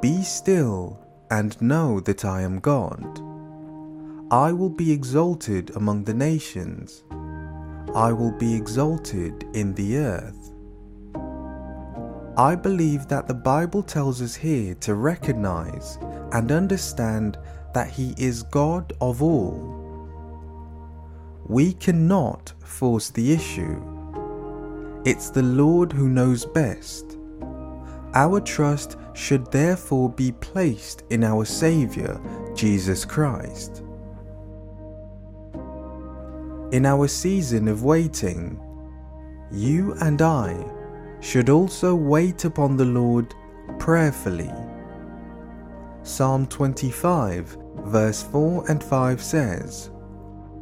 Be still and know that I am God. I will be exalted among the nations, I will be exalted in the earth. I believe that the Bible tells us here to recognize and understand that He is God of all. We cannot force the issue. It's the Lord who knows best. Our trust should therefore be placed in our Saviour, Jesus Christ. In our season of waiting, you and I should also wait upon the Lord prayerfully. Psalm 25, verse 4 and 5 says,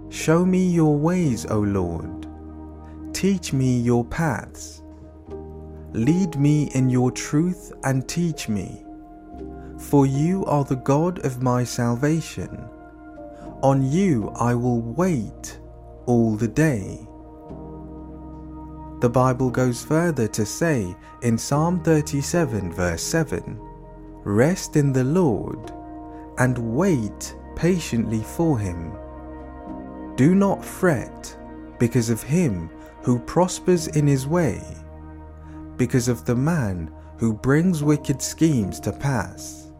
Show me your ways, O Lord. Teach me your paths. Lead me in your truth and teach me. For you are the God of my salvation. On you I will wait all the day. The Bible goes further to say in Psalm 37, verse 7 Rest in the Lord and wait patiently for him. Do not fret because of him who prospers in his way, because of the man who brings wicked schemes to pass.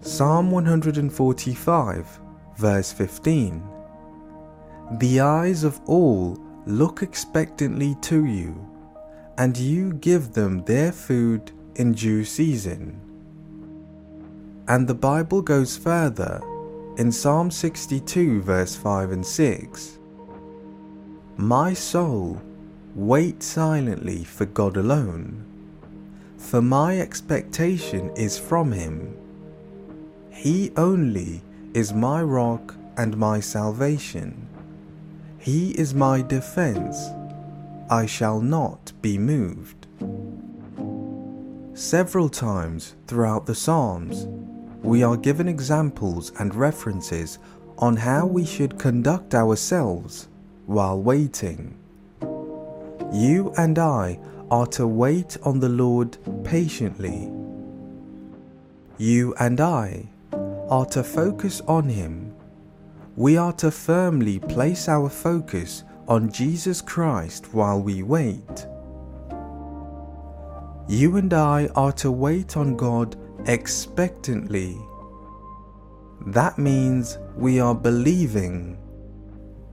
Psalm 145, verse 15 The eyes of all look expectantly to you, and you give them their food in due season. And the Bible goes further in Psalm 62, verse 5 and 6. My soul, wait silently for God alone, for my expectation is from Him. He only is my rock and my salvation. He is my defense. I shall not be moved. Several times throughout the Psalms, we are given examples and references on how we should conduct ourselves while waiting. You and I are to wait on the Lord patiently. You and I are to focus on Him we are to firmly place our focus on Jesus Christ while we wait. You and I are to wait on God expectantly. That means we are believing,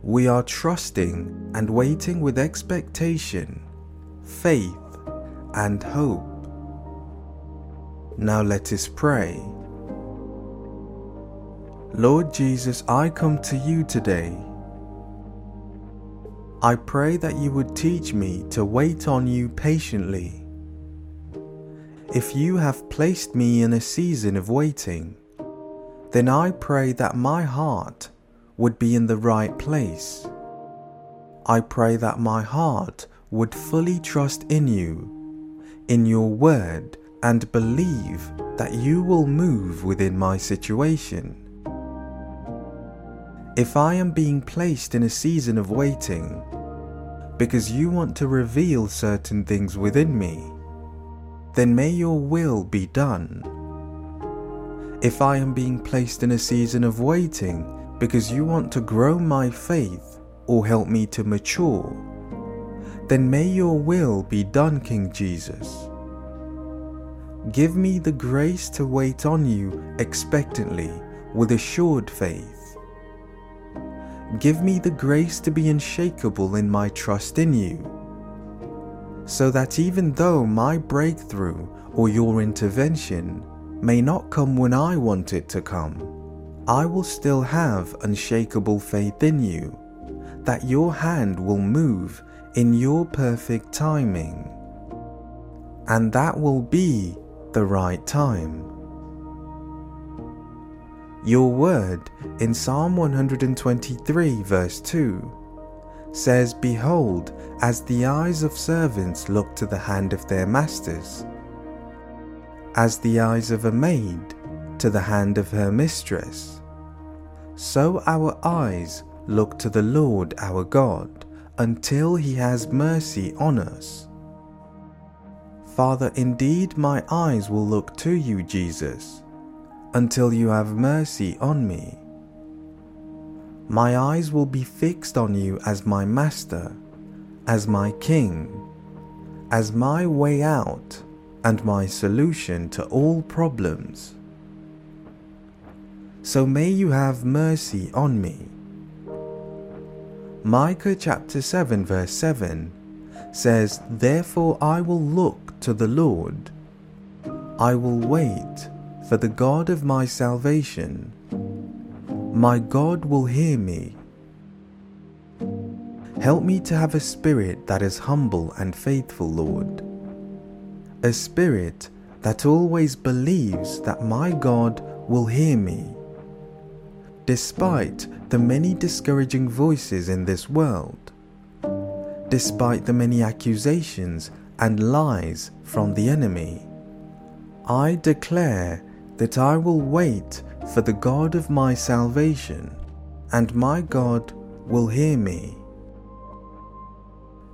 we are trusting and waiting with expectation, faith, and hope. Now let us pray. Lord Jesus, I come to you today. I pray that you would teach me to wait on you patiently. If you have placed me in a season of waiting, then I pray that my heart would be in the right place. I pray that my heart would fully trust in you, in your word, and believe that you will move within my situation. If I am being placed in a season of waiting because you want to reveal certain things within me, then may your will be done. If I am being placed in a season of waiting because you want to grow my faith or help me to mature, then may your will be done, King Jesus. Give me the grace to wait on you expectantly with assured faith Give me the grace to be unshakable in my trust in you, so that even though my breakthrough or your intervention may not come when I want it to come, I will still have unshakable faith in you, that your hand will move in your perfect timing. And that will be the right time. Your word in Psalm 123, verse 2, says, Behold, as the eyes of servants look to the hand of their masters, as the eyes of a maid to the hand of her mistress, so our eyes look to the Lord our God until he has mercy on us. Father, indeed my eyes will look to you, Jesus, until you have mercy on me. My eyes will be fixed on you as my Master, as my King, as my way out and my solution to all problems. So may you have mercy on me. Micah chapter 7 verse 7 says, Therefore I will look to the Lord. I will wait for the God of my salvation. My God will hear me. Help me to have a spirit that is humble and faithful, Lord. A spirit that always believes that my God will hear me. Despite the many discouraging voices in this world, despite the many accusations and lies from the enemy, I declare that I will wait for the God of my salvation, and my God will hear me.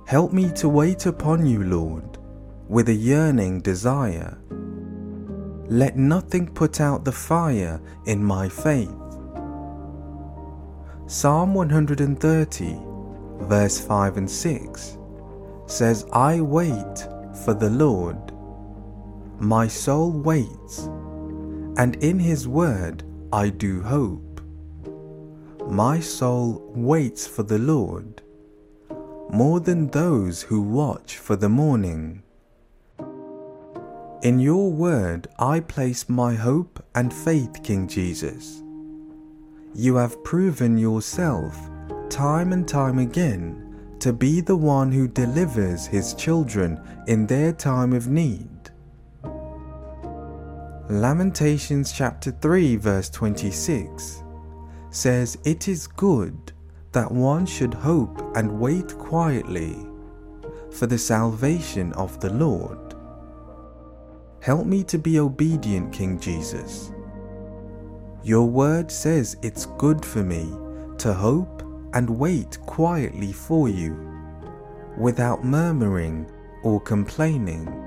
Help me to wait upon you, Lord, with a yearning desire. Let nothing put out the fire in my faith. Psalm 130, verse 5 and 6 says, I wait for the Lord. My soul waits and in his word I do hope. My soul waits for the Lord more than those who watch for the morning. In your word I place my hope and faith, King Jesus. You have proven yourself time and time again to be the one who delivers his children in their time of need. Lamentations chapter 3 verse 26 says it is good that one should hope and wait quietly for the salvation of the Lord. Help me to be obedient, King Jesus. Your word says it's good for me to hope and wait quietly for you, without murmuring or complaining.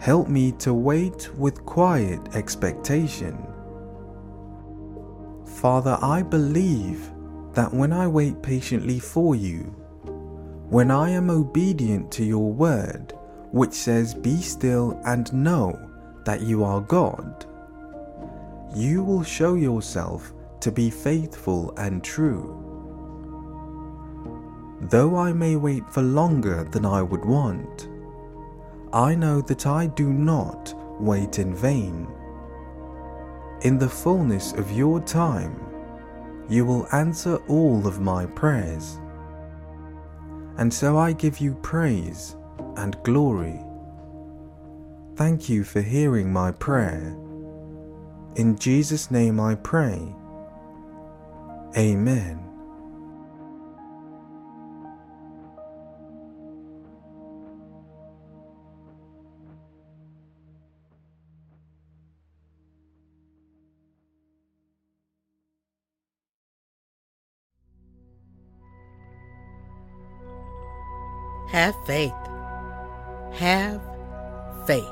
Help me to wait with quiet expectation. Father, I believe that when I wait patiently for you, when I am obedient to your word, which says, Be still and know that you are God, you will show yourself to be faithful and true. Though I may wait for longer than I would want, I know that I do not wait in vain. In the fullness of your time, you will answer all of my prayers. And so I give you praise and glory. Thank you for hearing my prayer. In Jesus' name I pray. Amen. Have faith. Have faith.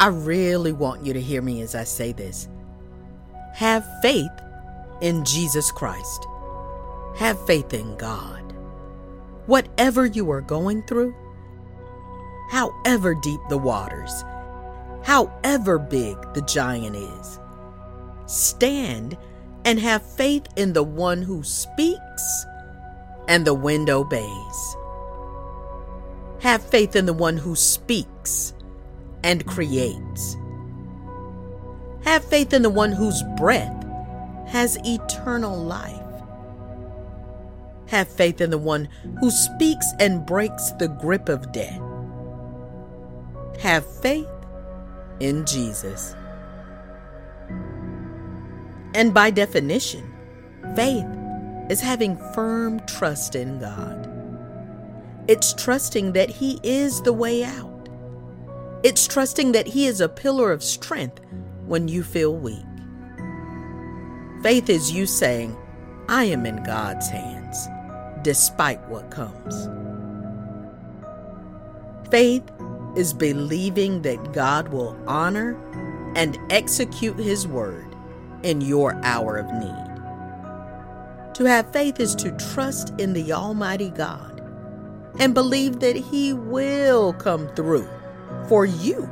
I really want you to hear me as I say this. Have faith in Jesus Christ. Have faith in God. Whatever you are going through, however deep the waters, however big the giant is, stand and have faith in the one who speaks and the wind obeys. Have faith in the one who speaks and creates. Have faith in the one whose breath has eternal life. Have faith in the one who speaks and breaks the grip of death. Have faith in Jesus. And by definition, faith is having firm trust in God. It's trusting that He is the way out. It's trusting that He is a pillar of strength when you feel weak. Faith is you saying, I am in God's hands, despite what comes. Faith is believing that God will honor and execute His word in your hour of need. To have faith is to trust in the Almighty God and believe that He will come through for you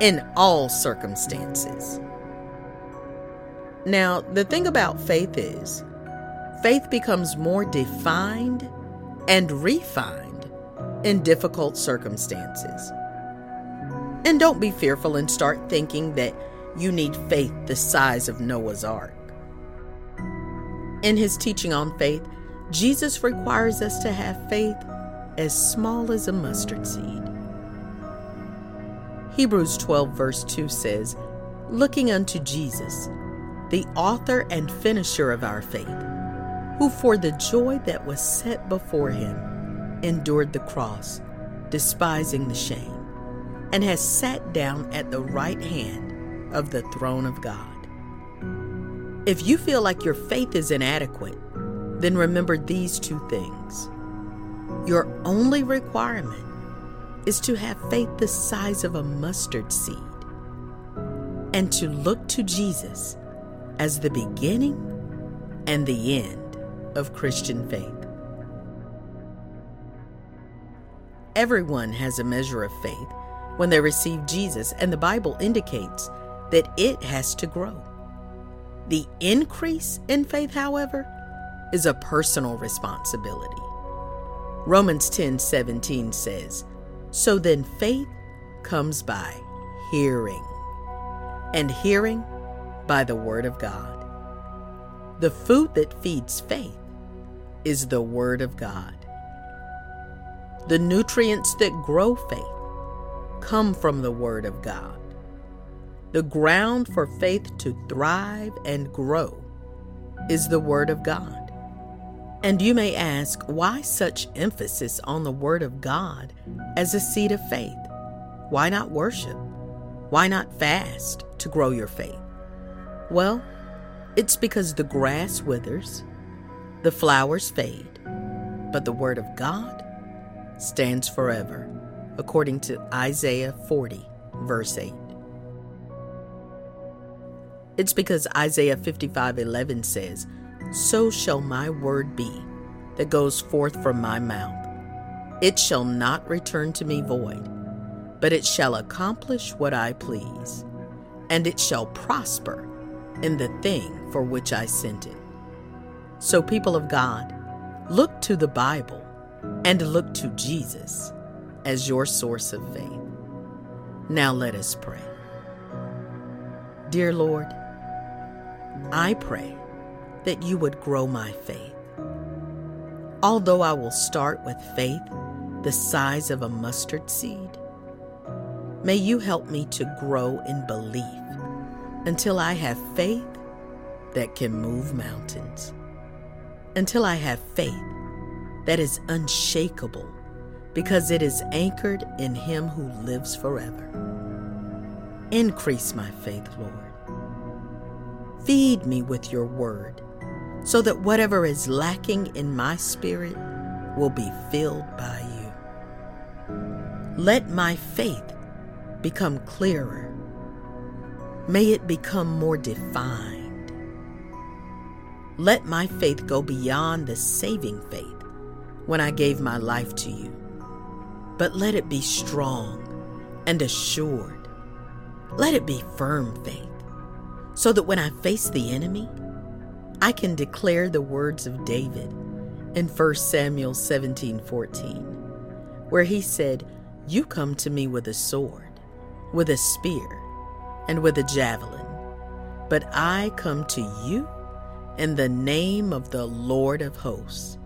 in all circumstances. Now, the thing about faith is, faith becomes more defined and refined in difficult circumstances. And don't be fearful and start thinking that you need faith the size of Noah's Ark. In his teaching on faith, Jesus requires us to have faith as small as a mustard seed. Hebrews 12, verse 2 says, Looking unto Jesus, the author and finisher of our faith, who for the joy that was set before him endured the cross, despising the shame and has sat down at the right hand of the throne of God. If you feel like your faith is inadequate, then remember these two things. Your only requirement is to have faith the size of a mustard seed and to look to Jesus as the beginning and the end of Christian faith. Everyone has a measure of faith when they receive Jesus, and the Bible indicates that it has to grow. The increase in faith, however, is a personal responsibility. Romans 10 17 says, So then faith comes by hearing, and hearing by the Word of God. The food that feeds faith is the Word of God. The nutrients that grow faith come from the Word of God. The ground for faith to thrive and grow is the Word of God. And you may ask, why such emphasis on the Word of God as a seed of faith? Why not worship? Why not fast to grow your faith? Well, it's because the grass withers, the flowers fade, but the Word of God stands forever according to Isaiah 40, verse 8. It's because Isaiah 55:11 says, "So shall my word be that goes forth from my mouth. It shall not return to me void, but it shall accomplish what I please, and it shall prosper in the thing for which I sent it." So people of God, look to the Bible and look to Jesus as your source of faith. Now let us pray. Dear Lord, I pray that you would grow my faith. Although I will start with faith the size of a mustard seed, may you help me to grow in belief until I have faith that can move mountains, until I have faith that is unshakable because it is anchored in Him who lives forever. Increase my faith, Lord. Feed me with your word so that whatever is lacking in my spirit will be filled by you. Let my faith become clearer. May it become more defined. Let my faith go beyond the saving faith when I gave my life to you but let it be strong and assured. Let it be firm faith, so that when I face the enemy, I can declare the words of David in 1 Samuel 17 14, where he said, You come to me with a sword, with a spear, and with a javelin, but I come to you in the name of the Lord of hosts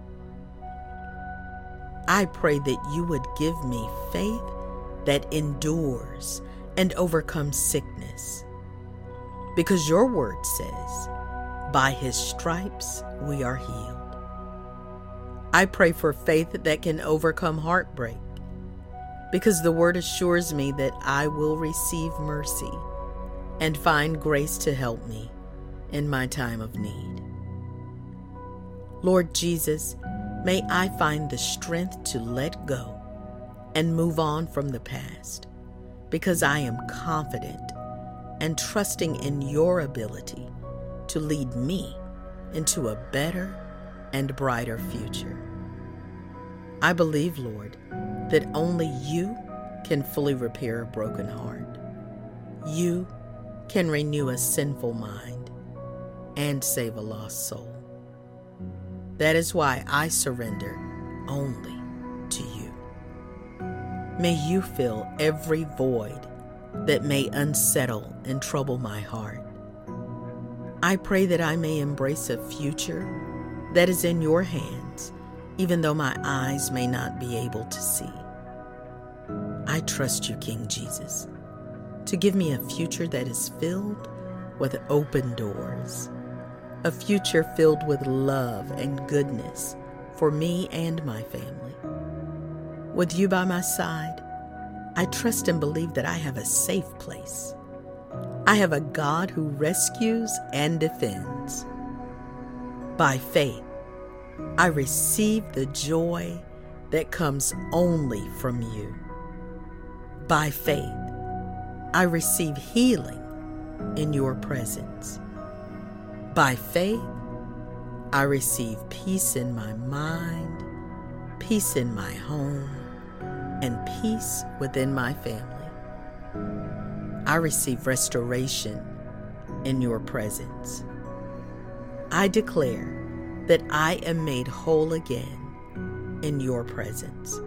I pray that you would give me faith that endures and overcomes sickness. Because your word says, By his stripes we are healed. I pray for faith that can overcome heartbreak because the word assures me that I will receive mercy and find grace to help me in my time of need. Lord Jesus, may I find the strength to let go and move on from the past because I am confident and trusting in your ability to lead me into a better and brighter future. I believe, Lord, that only you can fully repair a broken heart. You can renew a sinful mind and save a lost soul. That is why I surrender only to you. May you fill every void that may unsettle and trouble my heart. I pray that I may embrace a future that is in your hands, even though my eyes may not be able to see. I trust you, King Jesus, to give me a future that is filled with open doors, a future filled with love and goodness for me and my family. With you by my side, I trust and believe that I have a safe place. I have a God who rescues and defends. By faith, I receive the joy that comes only from you. By faith, I receive healing in your presence. By faith, I receive peace in my mind, peace in my home, and peace within my family. I receive restoration in your presence. I declare that I am made whole again in your presence.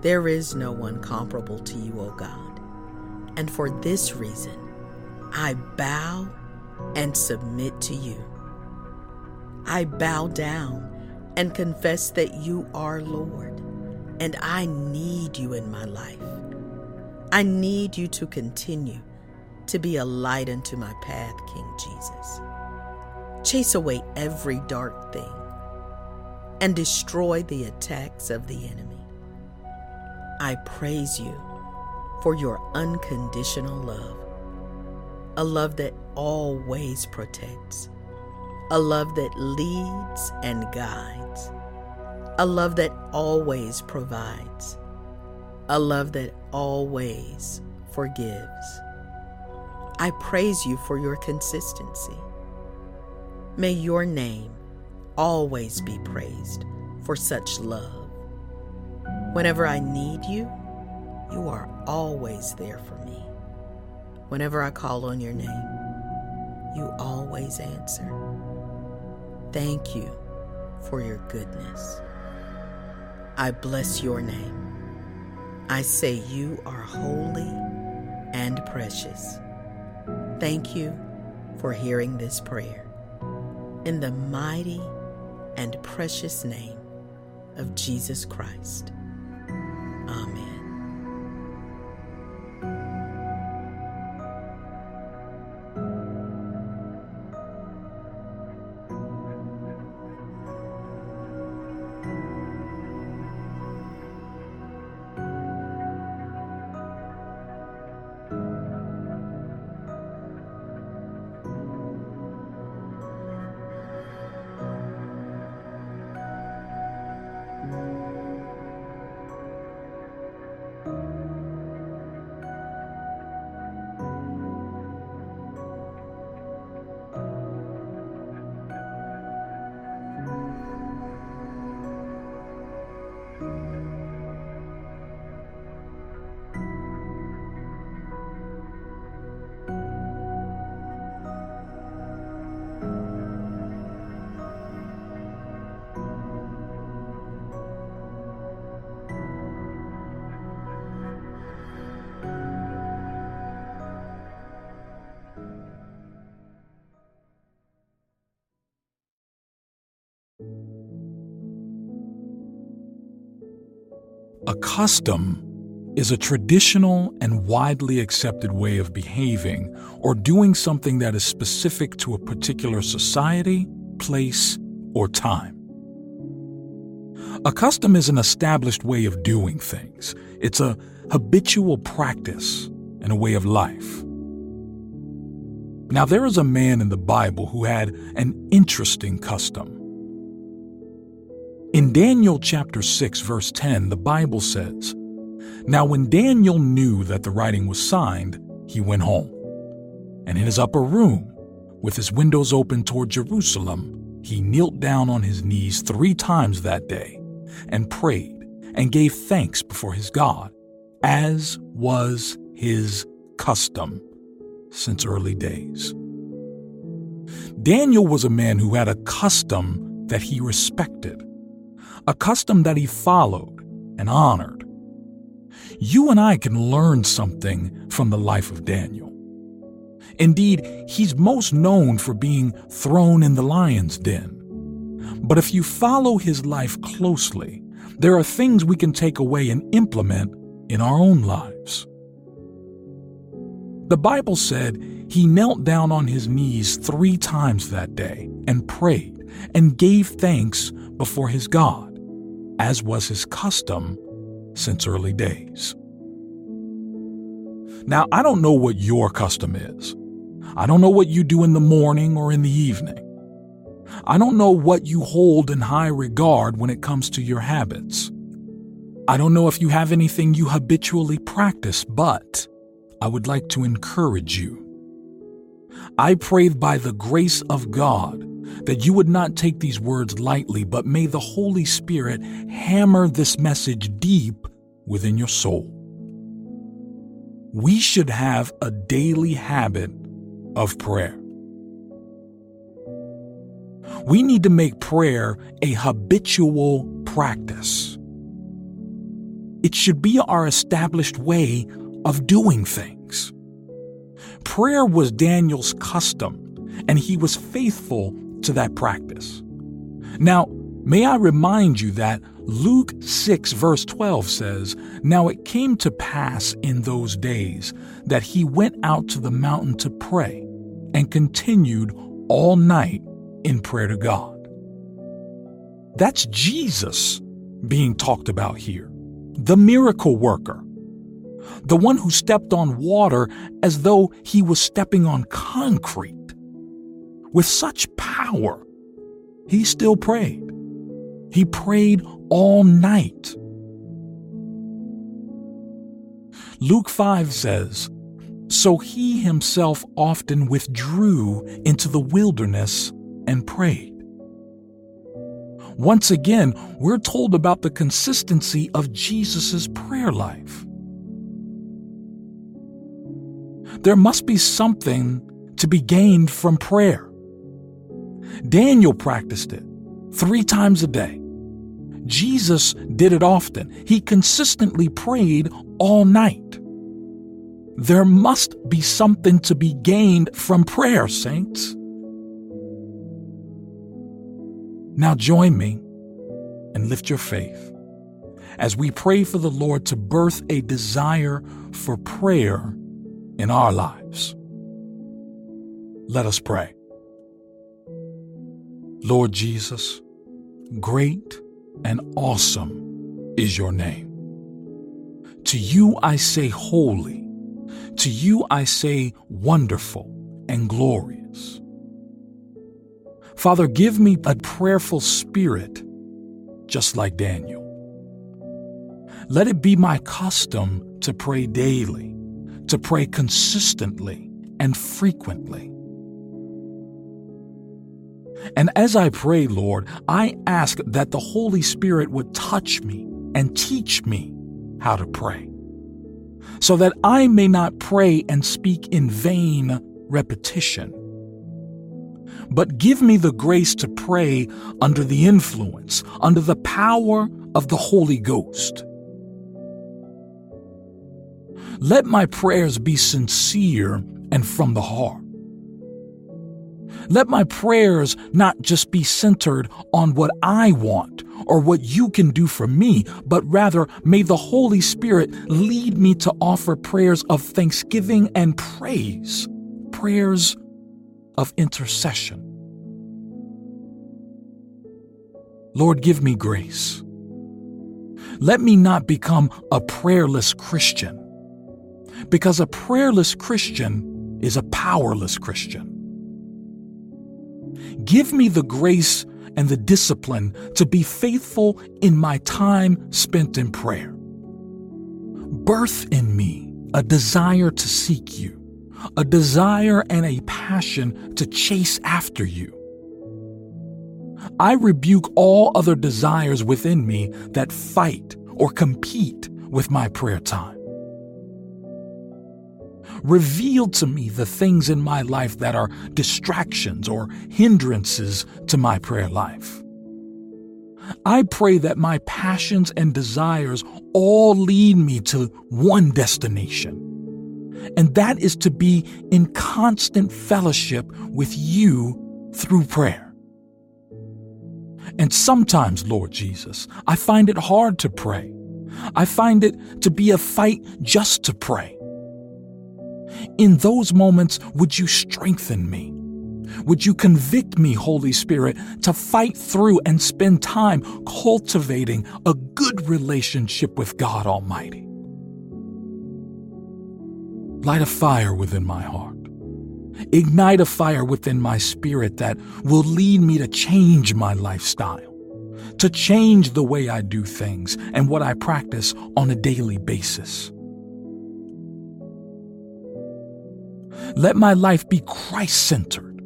There is no one comparable to you, O God. And for this reason, I bow and submit to you. I bow down and confess that you are Lord, and I need you in my life. I need you to continue to be a light unto my path, King Jesus. Chase away every dark thing and destroy the attacks of the enemy. I praise you for your unconditional love, a love that always protects, a love that leads and guides, a love that always provides, a love that always forgives. I praise you for your consistency. May your name always be praised for such love. Whenever I need you, you are always there for me. Whenever I call on your name, you always answer. Thank you for your goodness. I bless your name. I say you are holy and precious. Thank you for hearing this prayer. In the mighty and precious name of Jesus Christ. Amen. Custom is a traditional and widely accepted way of behaving or doing something that is specific to a particular society, place, or time. A custom is an established way of doing things. It's a habitual practice and a way of life. Now, there is a man in the Bible who had an interesting custom. In Daniel chapter 6, verse 10, the Bible says, Now when Daniel knew that the writing was signed, he went home. And in his upper room, with his windows open toward Jerusalem, he knelt down on his knees three times that day and prayed and gave thanks before his God, as was his custom since early days. Daniel was a man who had a custom that he respected, a custom that he followed and honored. You and I can learn something from the life of Daniel. Indeed, he's most known for being thrown in the lion's den. But if you follow his life closely, there are things we can take away and implement in our own lives. The Bible said he knelt down on his knees three times that day and prayed and gave thanks before his God, as was his custom since early days. Now, I don't know what your custom is. I don't know what you do in the morning or in the evening. I don't know what you hold in high regard when it comes to your habits. I don't know if you have anything you habitually practice, but I would like to encourage you. I pray by the grace of God that you would not take these words lightly, but may the Holy Spirit hammer this message deep within your soul. We should have a daily habit of prayer. We need to make prayer a habitual practice. It should be our established way of doing things. Prayer was Daniel's custom, and he was faithful to that practice. Now, may I remind you that Luke 6, verse 12 says, Now it came to pass in those days that he went out to the mountain to pray and continued all night in prayer to God. That's Jesus being talked about here, the miracle worker, the one who stepped on water as though he was stepping on concrete. With such power, he still prayed. He prayed all night. Luke 5 says, So he himself often withdrew into the wilderness and prayed. Once again, we're told about the consistency of Jesus' prayer life. there must be something to be gained from prayer. Daniel practiced it three times a day. Jesus did it often. He consistently prayed all night. There must be something to be gained from prayer, saints. Now join me and lift your faith as we pray for the Lord to birth a desire for prayer in our lives. Let us pray. Lord Jesus, great and awesome is your name. To you I say holy, to you I say wonderful and glorious. Father, give me a prayerful spirit, just like Daniel. Let it be my custom to pray daily to pray consistently and frequently. And as I pray, Lord, I ask that the Holy Spirit would touch me and teach me how to pray, so that I may not pray and speak in vain repetition. But give me the grace to pray under the influence, under the power of the Holy Ghost. Let my prayers be sincere and from the heart. Let my prayers not just be centered on what I want or what you can do for me, but rather may the Holy Spirit lead me to offer prayers of thanksgiving and praise, prayers of intercession. Lord, give me grace. Let me not become a prayerless Christian, because a prayerless Christian is a powerless Christian. Give me the grace and the discipline to be faithful in my time spent in prayer. Birth in me a desire to seek you, a desire and a passion to chase after you. I rebuke all other desires within me that fight or compete with my prayer time. Reveal to me the things in my life that are distractions or hindrances to my prayer life. I pray that my passions and desires all lead me to one destination, and that is to be in constant fellowship with you through prayer. And sometimes, Lord Jesus, I find it hard to pray. I find it to be a fight just to pray. In those moments, would you strengthen me? Would you convict me, Holy Spirit, to fight through and spend time cultivating a good relationship with God Almighty? Light a fire within my heart. Ignite a fire within my spirit that will lead me to change my lifestyle, to change the way I do things and what I practice on a daily basis. Let my life be Christ centered.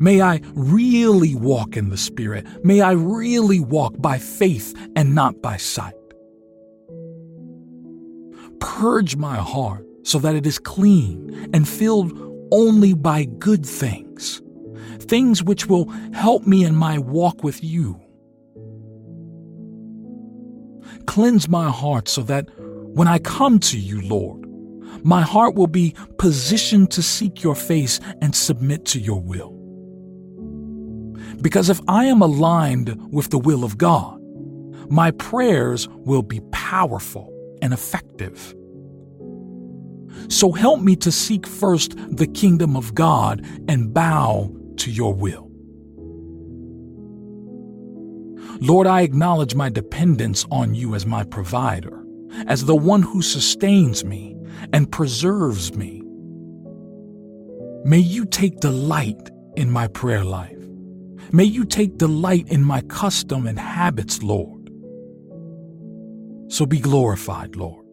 May I really walk in the Spirit. May I really walk by faith and not by sight. Purge my heart so that it is clean and filled only by good things, things which will help me in my walk with you. Cleanse my heart so that when I come to you, Lord, my heart will be positioned to seek your face and submit to your will. Because if I am aligned with the will of God, my prayers will be powerful and effective. So help me to seek first the kingdom of God and bow to your will. Lord, I acknowledge my dependence on you as my provider, as the one who sustains me and preserves me. May you take delight in my prayer life. May you take delight in my custom and habits, Lord. So be glorified, Lord.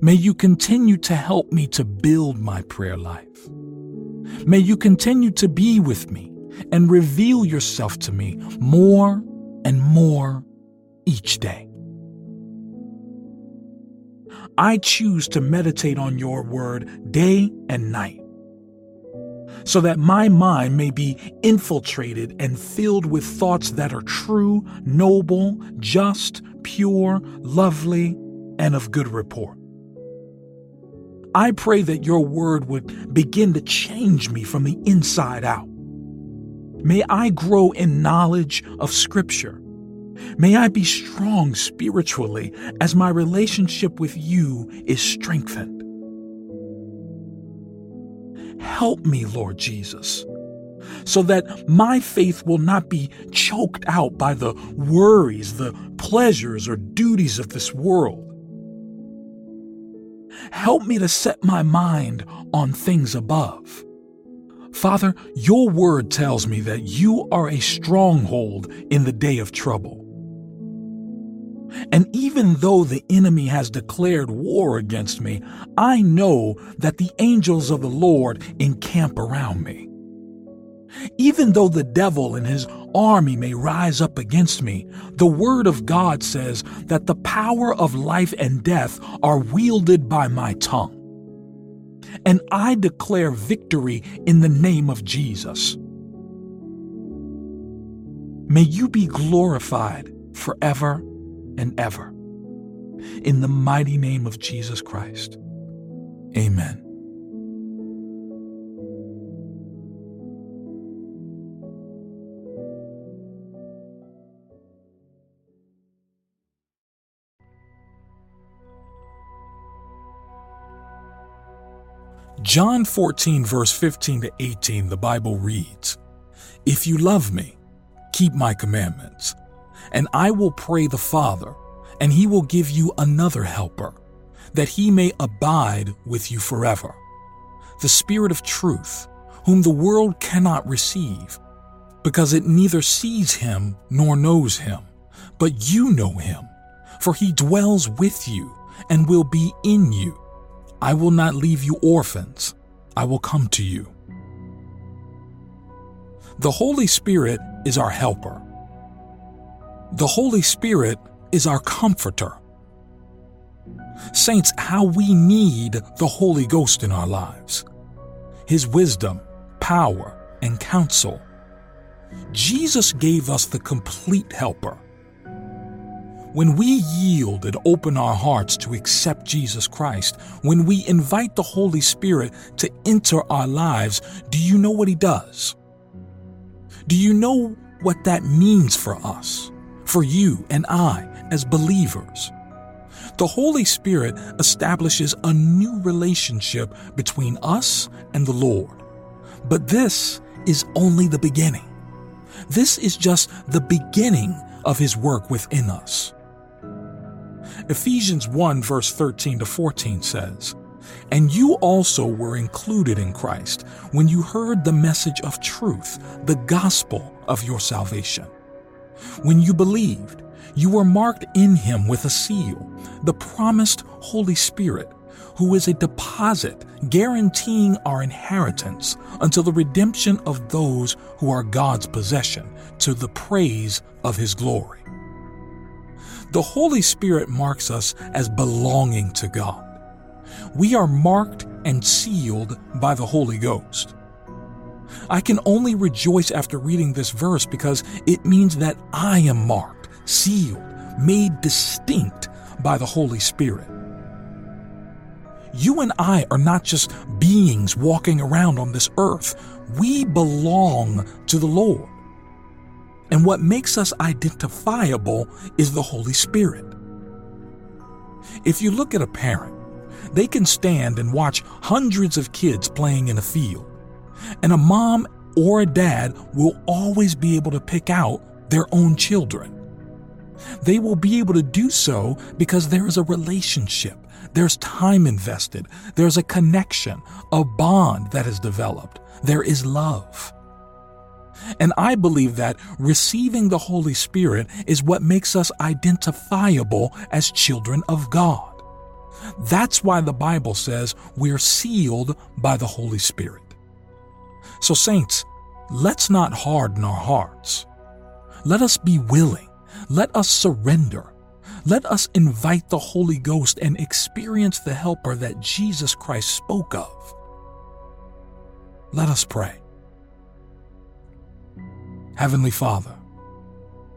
May you continue to help me to build my prayer life. May you continue to be with me and reveal yourself to me more and more each day. I choose to meditate on your word day and night so that my mind may be infiltrated and filled with thoughts that are true, noble, just, pure, lovely, and of good report. I pray that your word would begin to change me from the inside out. May I grow in knowledge of Scripture May I be strong spiritually as my relationship with you is strengthened. Help me, Lord Jesus, so that my faith will not be choked out by the worries, the pleasures, or duties of this world. Help me to set my mind on things above. Father, your word tells me that you are a stronghold in the day of trouble. And even though the enemy has declared war against me, I know that the angels of the Lord encamp around me. Even though the devil and his army may rise up against me, the Word of God says that the power of life and death are wielded by my tongue. And I declare victory in the name of Jesus. May you be glorified forever and ever. In the mighty name of Jesus Christ. Amen. John 14, verse 15 to 18, the Bible reads, If you love me, keep my commandments and I will pray the Father, and he will give you another helper, that he may abide with you forever. The Spirit of truth, whom the world cannot receive, because it neither sees him nor knows him. But you know him, for he dwells with you and will be in you. I will not leave you orphans, I will come to you. The Holy Spirit is our helper. The Holy Spirit is our comforter. Saints, how we need the Holy Ghost in our lives. His wisdom, power, and counsel. Jesus gave us the complete helper. When we yield and open our hearts to accept Jesus Christ, when we invite the Holy Spirit to enter our lives, do you know what He does? Do you know what that means for us, for you and I as believers? The Holy Spirit establishes a new relationship between us and the Lord. But this is only the beginning. This is just the beginning of His work within us. Ephesians 1, verse 13 to 14 says, And you also were included in Christ when you heard the message of truth, the gospel of your salvation. When you believed, you were marked in him with a seal, the promised Holy Spirit, who is a deposit guaranteeing our inheritance until the redemption of those who are God's possession to the praise of his glory. The Holy Spirit marks us as belonging to God. We are marked and sealed by the Holy Ghost. I can only rejoice after reading this verse because it means that I am marked, sealed, made distinct by the Holy Spirit. You and I are not just beings walking around on this earth. We belong to the Lord. And what makes us identifiable is the Holy Spirit. If you look at a parent, they can stand and watch hundreds of kids playing in a field, and a mom or a dad will always be able to pick out their own children. They will be able to do so because there is a relationship, there's time invested, there's a connection, a bond that is developed, there is love. And I believe that receiving the Holy Spirit is what makes us identifiable as children of God. That's why the Bible says we're sealed by the Holy Spirit. So, saints, let's not harden our hearts. Let us be willing. Let us surrender. Let us invite the Holy Ghost and experience the helper that Jesus Christ spoke of. Let us pray. Heavenly Father,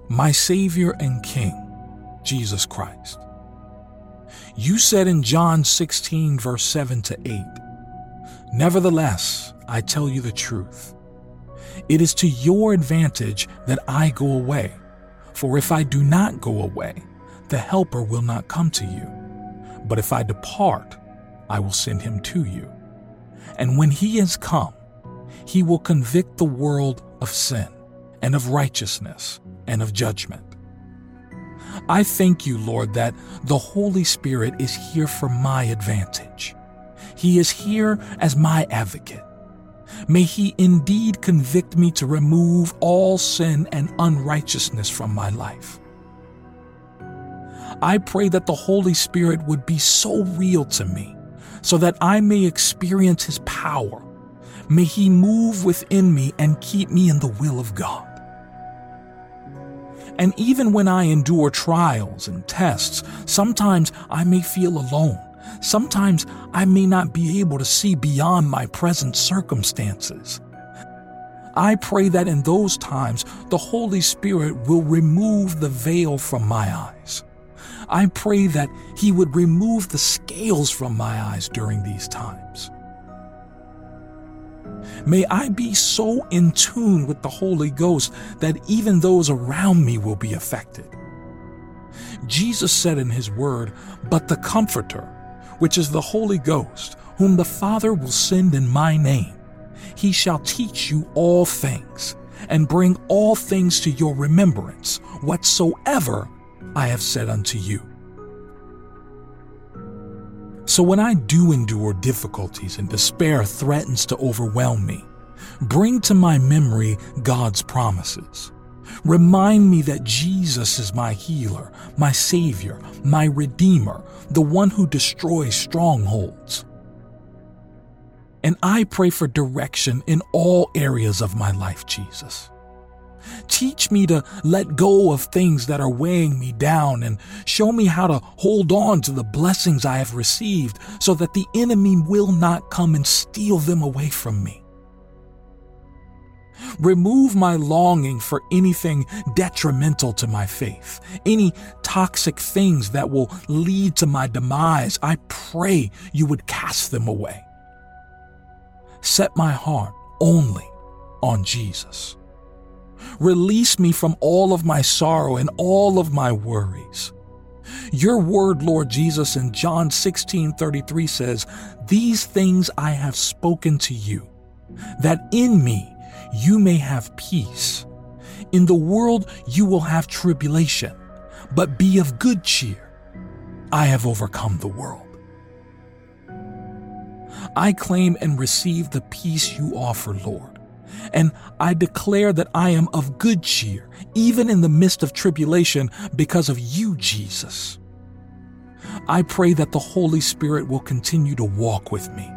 my Savior and King, Jesus Christ. You said in John 16, verse 7 to 8, Nevertheless, I tell you the truth. It is to your advantage that I go away, for if I do not go away, the Helper will not come to you. But if I depart, I will send him to you. And when he has come, he will convict the world of sin and of righteousness and of judgment. I thank you, Lord, that the Holy Spirit is here for my advantage. He is here as my advocate. May He indeed convict me to remove all sin and unrighteousness from my life. I pray that the Holy Spirit would be so real to me so that I may experience His power. May He move within me and keep me in the will of God. And even when I endure trials and tests, sometimes I may feel alone. Sometimes I may not be able to see beyond my present circumstances. I pray that in those times the Holy Spirit will remove the veil from my eyes. I pray that He would remove the scales from my eyes during these times. May I be so in tune with the Holy Ghost that even those around me will be affected. Jesus said in His Word, But the Comforter, which is the Holy Ghost, whom the Father will send in my name. He shall teach you all things, and bring all things to your remembrance, whatsoever I have said unto you. So when I do endure difficulties and despair threatens to overwhelm me, bring to my memory God's promises. Remind me that Jesus is my healer, my Savior, my Redeemer, the one who destroys strongholds. And I pray for direction in all areas of my life, Jesus. Teach me to let go of things that are weighing me down and show me how to hold on to the blessings I have received so that the enemy will not come and steal them away from me. Remove my longing for anything detrimental to my faith, any toxic things that will lead to my demise. I pray you would cast them away. Set my heart only on Jesus. Release me from all of my sorrow and all of my worries. Your word, Lord Jesus, in John 16 33 says, These things I have spoken to you, that in me you may have peace. In the world you will have tribulation, but be of good cheer. I have overcome the world. I claim and receive the peace you offer, Lord. And I declare that I am of good cheer, even in the midst of tribulation, because of you, Jesus. I pray that the Holy Spirit will continue to walk with me.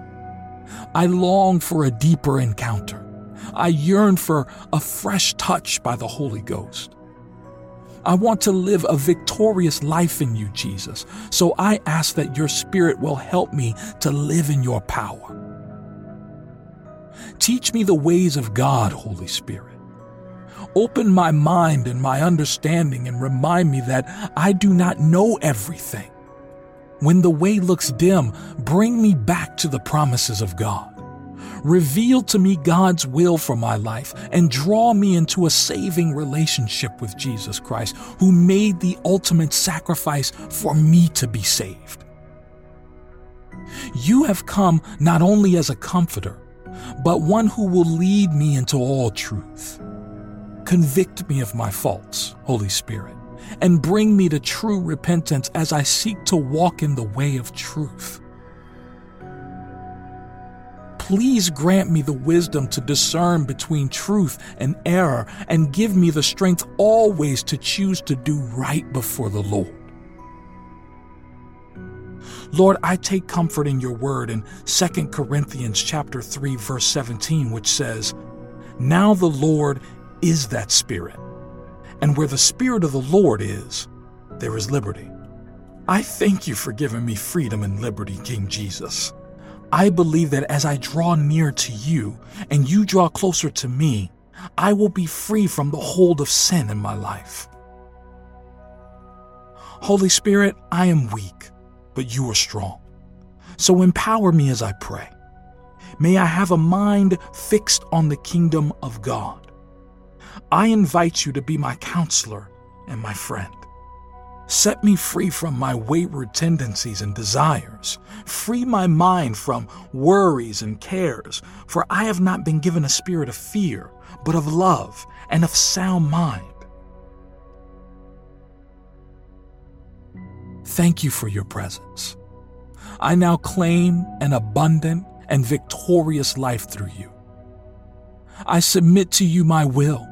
I long for a deeper encounter. I yearn for a fresh touch by the Holy Ghost. I want to live a victorious life in you, Jesus. So I ask that your Spirit will help me to live in your power. Teach me the ways of God, Holy Spirit. Open my mind and my understanding and remind me that I do not know everything. When the way looks dim, bring me back to the promises of God. Reveal to me God's will for my life and draw me into a saving relationship with Jesus Christ, who made the ultimate sacrifice for me to be saved. You have come not only as a comforter, but one who will lead me into all truth. Convict me of my faults, Holy Spirit, and bring me to true repentance as I seek to walk in the way of truth. Please grant me the wisdom to discern between truth and error and give me the strength always to choose to do right before the Lord. Lord, I take comfort in your word in 2 Corinthians chapter 3 verse 17 which says, "Now the Lord is that spirit, and where the spirit of the Lord is, there is liberty." I thank you for giving me freedom and liberty, King Jesus. I believe that as I draw near to you and you draw closer to me, I will be free from the hold of sin in my life. Holy Spirit, I am weak, but you are strong. So empower me as I pray. May I have a mind fixed on the kingdom of God. I invite you to be my counselor and my friend. Set me free from my wayward tendencies and desires. Free my mind from worries and cares, for I have not been given a spirit of fear, but of love and of sound mind. Thank you for your presence. I now claim an abundant and victorious life through you. I submit to you my will,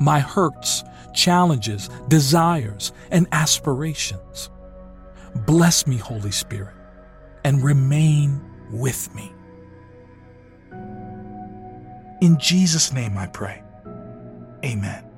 my hurts, challenges, desires, and aspirations. Bless me, Holy Spirit, and remain with me. In Jesus' name I pray. Amen.